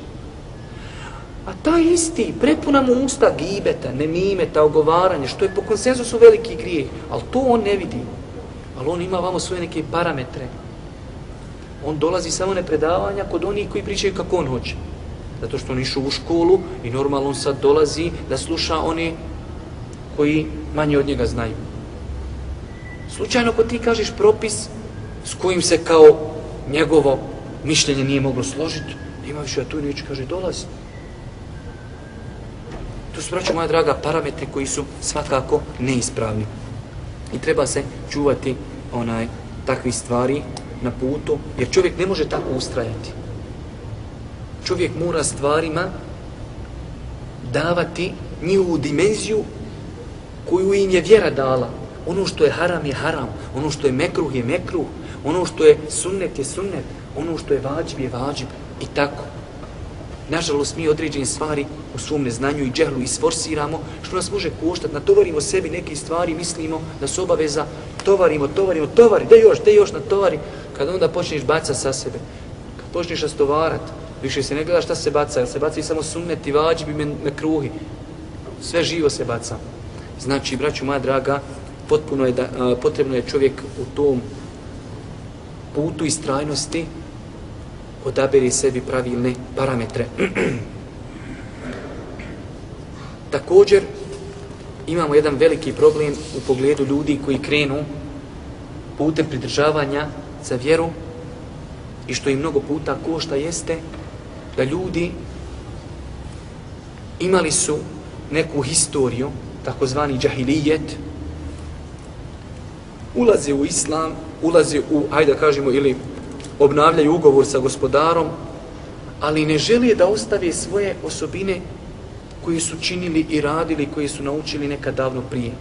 Speaker 2: A taj isti, prepuna mu usta gibeta, nemimeta, ogovaranje, što je po konsenzusu veliki grijeh, ali to on ne vidi. Ali on ima vamo svoje neke parametre. On dolazi samo na predavanja kod onih koji pričaju kako on hoće zato što on išao u školu i normalno on sad dolazi da sluša one koji manje od njega znaju. Slučajno ako ti kažeš propis s kojim se kao njegovo mišljenje nije moglo složiti, nema više, a tu neće, kaže, dolazi. To su, braću moja draga, parametri koji su svakako neispravni. I treba se čuvati onaj takvi stvari na putu, jer čovjek ne može tako ustrajati. Čovjek mora stvarima davati njihovu dimenziju koju im je vjera dala. Ono što je haram je haram, ono što je mekruh je mekruh, ono što je sunnet je sunnet, ono što je vađib je vađib i tako. Nažalost, mi određene stvari u svom neznanju i džehlu isforsiramo, što nas može koštati, natovarimo sebi neke stvari, mislimo da su obaveza, tovarimo, tovarimo, tovari, da još, da još na tovari, Kad onda počneš bacati sa sebe, kad počneš rastovarati, više se ne gleda šta se baca, se baca i samo sunneti, vađi bi me na kruhi, sve živo se baca. Znači, braću moja draga, potpuno je da, a, potrebno je čovjek u tom putu istrajnosti odaberi sebi pravilne parametre. Također, imamo jedan veliki problem u pogledu ljudi koji krenu putem pridržavanja za vjeru i što im mnogo puta košta jeste da ljudi imali su neku historiju, takozvani džahilijet, ulaze u islam, ulaze u, ajde da kažemo, ili obnavljaju ugovor sa gospodarom, ali ne želi da ostave svoje osobine koje su činili i radili, koje su naučili nekad davno prije.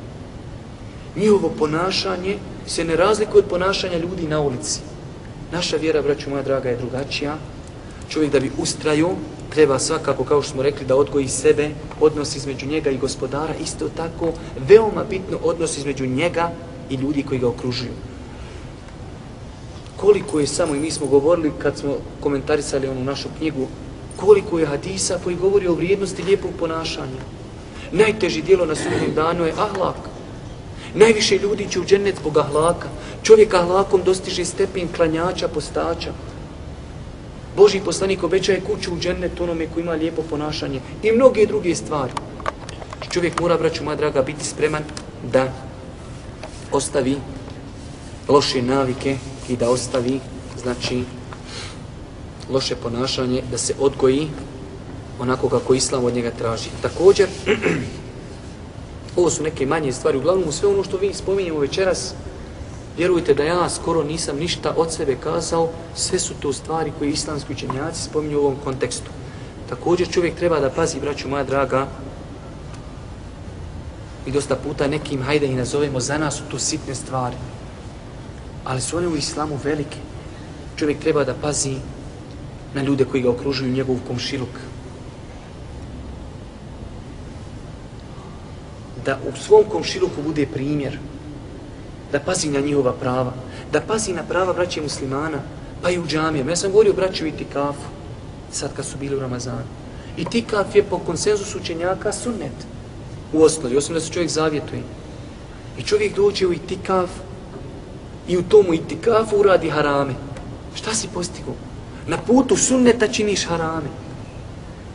Speaker 2: Njihovo ponašanje se ne razlikuje od ponašanja ljudi na ulici. Naša vjera, braću moja draga, je drugačija. Čovjek da bi ustrajo, treba svakako, kao što smo rekli, da odgoji sebe, odnos između njega i gospodara, isto tako, veoma bitno odnos između njega i ljudi koji ga okružuju. Koliko je samo, i mi smo govorili kad smo komentarisali onu našu knjigu, koliko je hadisa koji govori o vrijednosti lijepog ponašanja. Najteži dijelo na sudnjem danu je ahlak. Najviše ljudi će u džennet zbog ahlaka. Čovjek ahlakom dostiže stepen klanjača, postača. Boži poslanik obećaje kuću u džennet onome koji ima lijepo ponašanje i mnoge druge stvari. Čovjek mora, braću moja draga, biti spreman da ostavi loše navike i da ostavi, znači, loše ponašanje, da se odgoji onako kako Islam od njega traži. Također, ovo su neke manje stvari, uglavnom sve ono što vi spominjemo večeras, vjerujte da ja skoro nisam ništa od sebe kazao, sve su to stvari koje islamski učenjaci spominju u ovom kontekstu. Također čovjek treba da pazi, braću moja draga, i dosta puta nekim, hajde i nazovemo, za nas su to sitne stvari. Ali su one u islamu velike. Čovjek treba da pazi na ljude koji ga okružuju njegov komšiluk. Da u svom komšiluku bude primjer. Da pazi na njihova prava. Da pazi na prava braće muslimana. Pa i u džamijem. Ja sam govorio braću i tikafu. Sad kad su bili u Ramazanu. I tikaf je po konsenzusu učenjaka sunnet. U osnovi. Osim da se čovjek zavjetuje. I čovjek dođe u itikaf i u tomu itikafu uradi harame. Šta si postigo? Na putu sunneta činiš harame.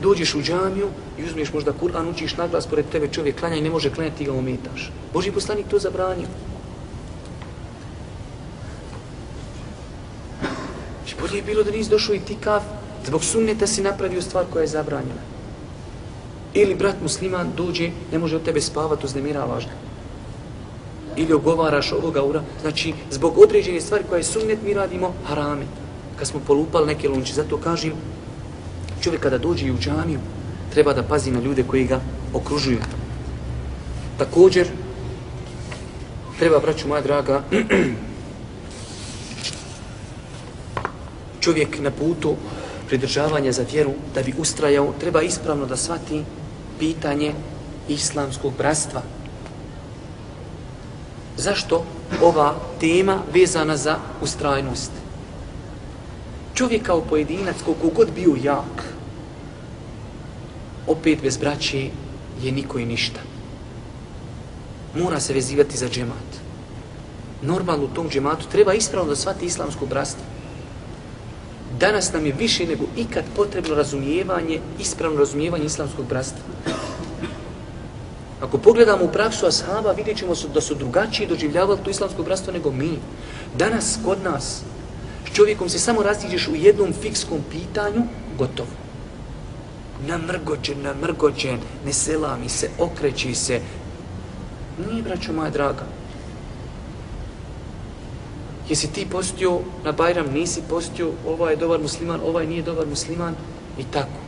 Speaker 2: Dođeš u džamiju i uzmiješ možda Kur'an, učiš naglas pored tebe čovjek klanja i ne može klanjati i ga ometaš. Boži poslanik to zabranio. Bolje je bilo da nisi došao i tikav, zbog sunneta si napravio stvar koja je zabranjena. Ili brat musliman dođe, ne može od tebe spavati, uznemiravaš ga. Ili ogovaraš ovoga ura. Znači, zbog određene stvari koja je sunnet, mi radimo harame kad smo polupali neke lunče. Zato kažem, čovjek kada dođe u džamiju, treba da pazi na ljude koji ga okružuju. Također, treba, braću moja draga, čovjek na putu pridržavanja za vjeru, da bi ustrajao, treba ispravno da svati pitanje islamskog bratstva. Zašto ova tema vezana za ustrajnost? čovjek kao pojedinac, koliko god bio jak, opet bez braće je niko i ništa. Mora se vezivati za džemat. Normalno u tom džematu treba ispravno da shvati islamsko bratstvo. Danas nam je više nego ikad potrebno razumijevanje, ispravno razumijevanje islamskog bratstva. Ako pogledamo u praksu ashaba, vidjet ćemo da su drugačiji doživljavali to islamsko bratstvo nego mi. Danas, kod nas, s čovjekom se samo rastiđeš u jednom fikskom pitanju, gotovo. Namrgođen, namrgođen, ne selami se, okreći se. Nije, braćo moja draga. Jesi ti postio na Bajram, nisi postio, ovaj je dobar musliman, ovaj nije dobar musliman i tako.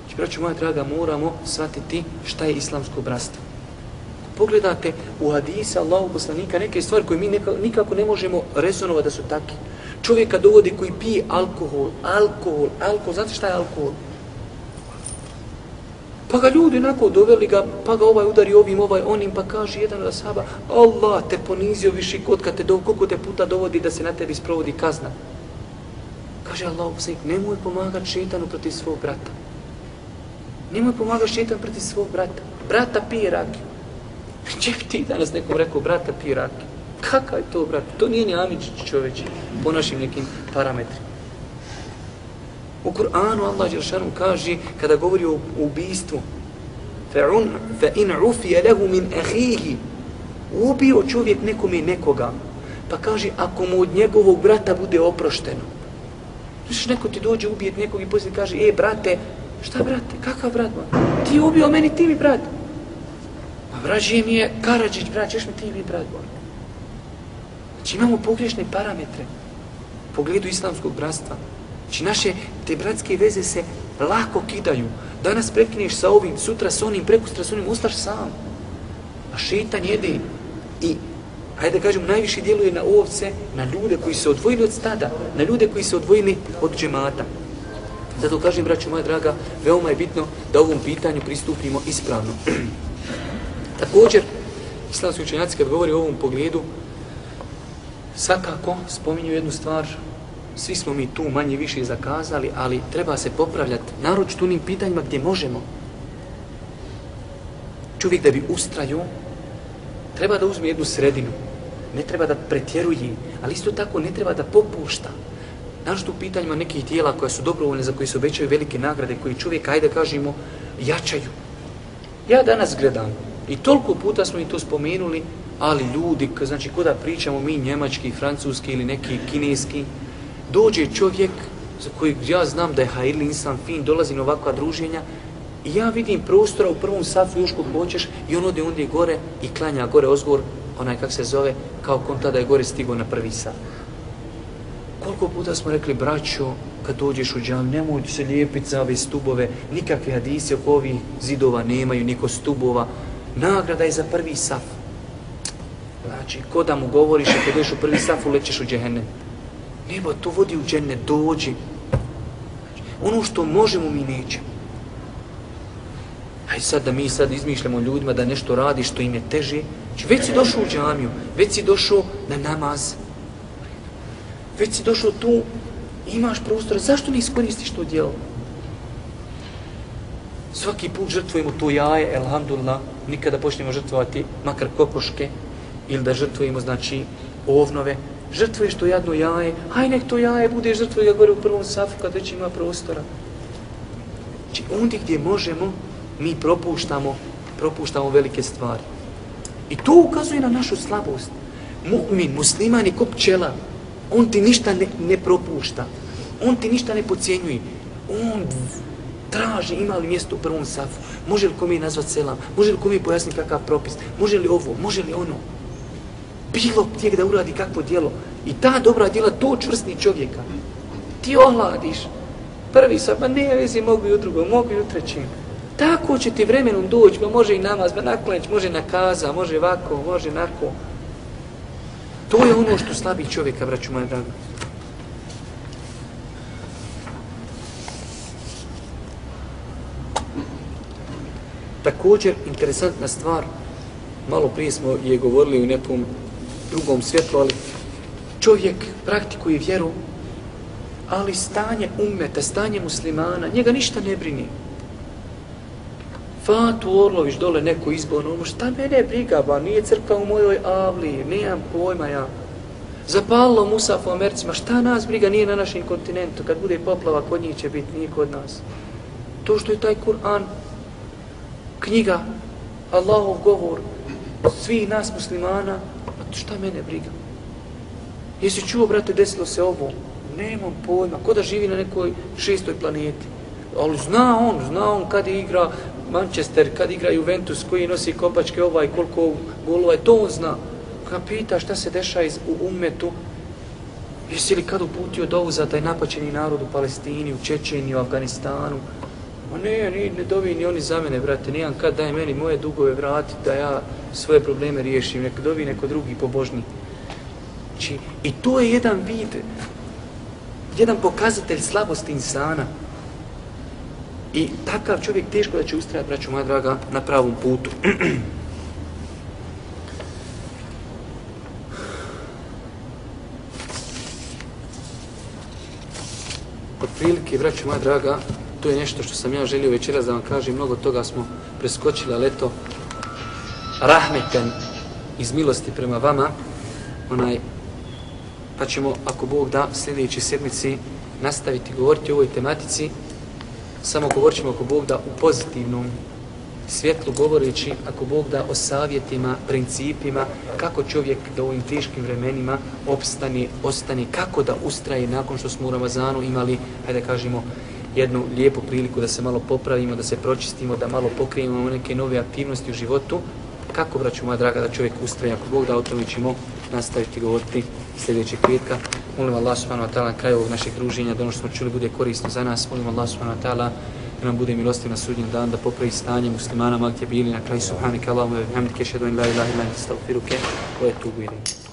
Speaker 2: Znači, braću moja draga, moramo shvatiti šta je islamsko brastvo. Pogledate u hadisa Allahu poslanika neke stvari koje mi nikako ne možemo rezonovati da su takve. Čovjeka dovodi koji pije alkohol, alkohol, alkohol. Znate šta je alkohol? Pa ga ljudi onako doveli ga, pa ga ovaj udari ovim, ovaj onim, pa kaže jedan od sahaba, Allah te ponizio viši kod kad te do, koliko te puta dovodi da se na tebi sprovodi kazna. Kaže Allah, nemoj pomagati šetanu protiv svog brata. Nemoj pomagati šetan protiv svog brata. Brata pije rakiju. Če ti danas nekom rekao, brata pije rakiju. Kakav je to, brat? To nije ni Amičić čoveči po našim nekim parametrima. U Kur'anu Allah Đeršanu kaže, kada govori o ubijstvu, فَإِنْ عُفِيَ لَهُ مِنْ أَخِيهِ Ubio čovjek nekome nekoga, pa kaže, ako mu od njegovog brata bude oprošteno. Znači, neko ti dođe ubijeti nekog i poslije kaže, e, brate, šta brate, kakav brat, man? Ti ubio meni, ti mi brat. Pa vrađe mi je Karadžić, brat, ćeš mi ti mi brat, man. Znači, imamo pogrešne parametre u pogledu islamskog bratstva. Znači naše te bratske veze se lako kidaju. Danas prekineš sa ovim, sutra sa onim, prekustra sa onim, ustaš sam. A šetan jede i, hajde da kažem, najviše djeluje na ovce, na ljude koji se odvojili od stada, na ljude koji se odvojili od džemata. Zato kažem, braću moja draga, veoma je bitno da ovom pitanju pristupimo ispravno. Također, islamski učenjaci kad govori o ovom pogledu, svakako spominju jednu stvar svi smo mi tu manje više zakazali, ali treba se popravljati, naročito unim pitanjima gdje možemo. Čovjek da bi ustraju, treba da uzme jednu sredinu, ne treba da pretjeruje, ali isto tako ne treba da popušta. Naročito u pitanjima nekih tijela koja su dobrovoljne, za koji se obećaju velike nagrade, koji čovjek, ajde kažemo, jačaju. Ja danas gledam, i toliko puta smo i to spomenuli, ali ljudi, znači kada pričamo mi njemački, francuski ili neki kineski, dođe čovjek za kojeg ja znam da je hajli insan fin, dolazi na ovakva druženja i ja vidim prostora u prvom safu još kog hoćeš i on ode ondje gore i klanja gore ozgor, onaj kak se zove, kao konta da je gore stigo na prvi saf. Koliko puta smo rekli, braćo, kad dođeš u džam, nemoj se lijepiti za ove stubove, nikakve hadise oko ovih zidova nemaju, niko stubova, nagrada je za prvi saf. Znači, ko da mu govoriš, ako dođeš u prvi saf, ulećeš u džehennem. Nebo to vodi u džennet, dođi. Znači, ono što možemo, mi nećemo. Aj sad da mi sad izmišljamo ljudima da nešto radi što im je teže. Znači, već si došao u džamiju, već si došao na namaz. Već si došao tu, imaš prostor, zašto ne iskoristiš to djelo? Svaki put žrtvujemo to jaje, elhamdulillah, nikada počnemo žrtvovati makar kokoške, ili da žrtvujemo, znači, ovnove, žrtvuješ to jadno jaje, haj nek to jaje bude žrtvo, ja gore u prvom safu kad već ima prostora. Znači, ondje gdje možemo, mi propuštamo, propuštamo velike stvari. I to ukazuje na našu slabost. Mu'min, musliman je ko pčela. On ti ništa ne, ne propušta. On ti ništa ne pocijenjuje. On traži ima li mjesto u prvom safu. Može li kom je nazvat selam? Može li kom je pojasniti kakav propis? Može li ovo? Može li ono? Bilo gdje da uradi kakvo djelo. I ta dobra djela to čvrstni čovjeka. Ti ohladiš. Prvi sad, ma ne vezi, mogu i u drugom, mogu i u trećem. Tako će ti vremenom doći, ma može i namaz, pa ma naklanjeć, može na kaza, može ovako, može nako. To je ono što slabi čovjeka, braću moja draga. Također, interesantna stvar, malo prije smo je govorili u nekom drugom svjetlu, ali čovjek praktikuje vjeru, ali stanje umeta, stanje muslimana, njega ništa ne brini. Fatu Orlović dole neko izborno, ono šta mene briga, ba, nije crkva u mojoj avli, nemam pojma ja. Zapalilo Musaf u Americima, šta nas briga, nije na našem kontinentu, kad bude poplava, kod njih će biti, nije kod nas. To što je taj Kur'an, knjiga Allahov govor, svi nas muslimana, šta mene briga? Jesi čuo, brate, desilo se ovo? Nemam pojma, ko da živi na nekoj šestoj planeti. Ali zna on, zna on kad igra Manchester, kad igra Juventus, koji nosi kopačke ovaj, koliko golova je, to on zna. Kad pita šta se deša iz, u umetu, jesi li kad uputio dovu za taj napačeni narod u Palestini, u Čečeni, u Afganistanu, Ma ne, ni, ne dovi ni oni za mene, brate, nijem kad daj meni moje dugove vrati da ja svoje probleme riješim, nek dovi neko drugi pobožni. Či, znači, i to je jedan vid, jedan pokazatelj slabosti insana. I takav čovjek teško da će ustrajati, braću moja draga, na pravom putu. Od prilike, braću moja draga, to je nešto što sam ja želio večeras da vam kažem, mnogo toga smo preskočili, ali eto, rahmeten iz milosti prema vama, onaj, pa ćemo, ako Bog da, sljedeći sedmici nastaviti govoriti o ovoj tematici, samo govorit ćemo ako Bog da u pozitivnom svjetlu govoreći, ako Bog da o savjetima, principima, kako čovjek da u ovim teškim vremenima opstane, ostane, kako da ustraje nakon što smo u Ramazanu imali, hajde kažemo, jednu lijepu priliku da se malo popravimo, da se pročistimo, da malo pokrijemo neke nove aktivnosti u životu. Kako, braću moja draga, da čovjek ustraje, ako Bog da o tome ćemo nastaviti govoriti sljedećeg petka. Molim Allah subhanahu wa ta'ala na kraju ovog našeg druženja, da ono što smo čuli bude korisno za nas. Molim Allah subhanahu wa ta'ala da nam bude milostiv na sudnjem dan, da popravi stanje muslimana, ma gdje bili na kraju subhanika Allahumma bihamdike, šedu in la ilaha ilaha, ilaha, ilaha, ilaha, ilaha, wa ilaha, ilayk.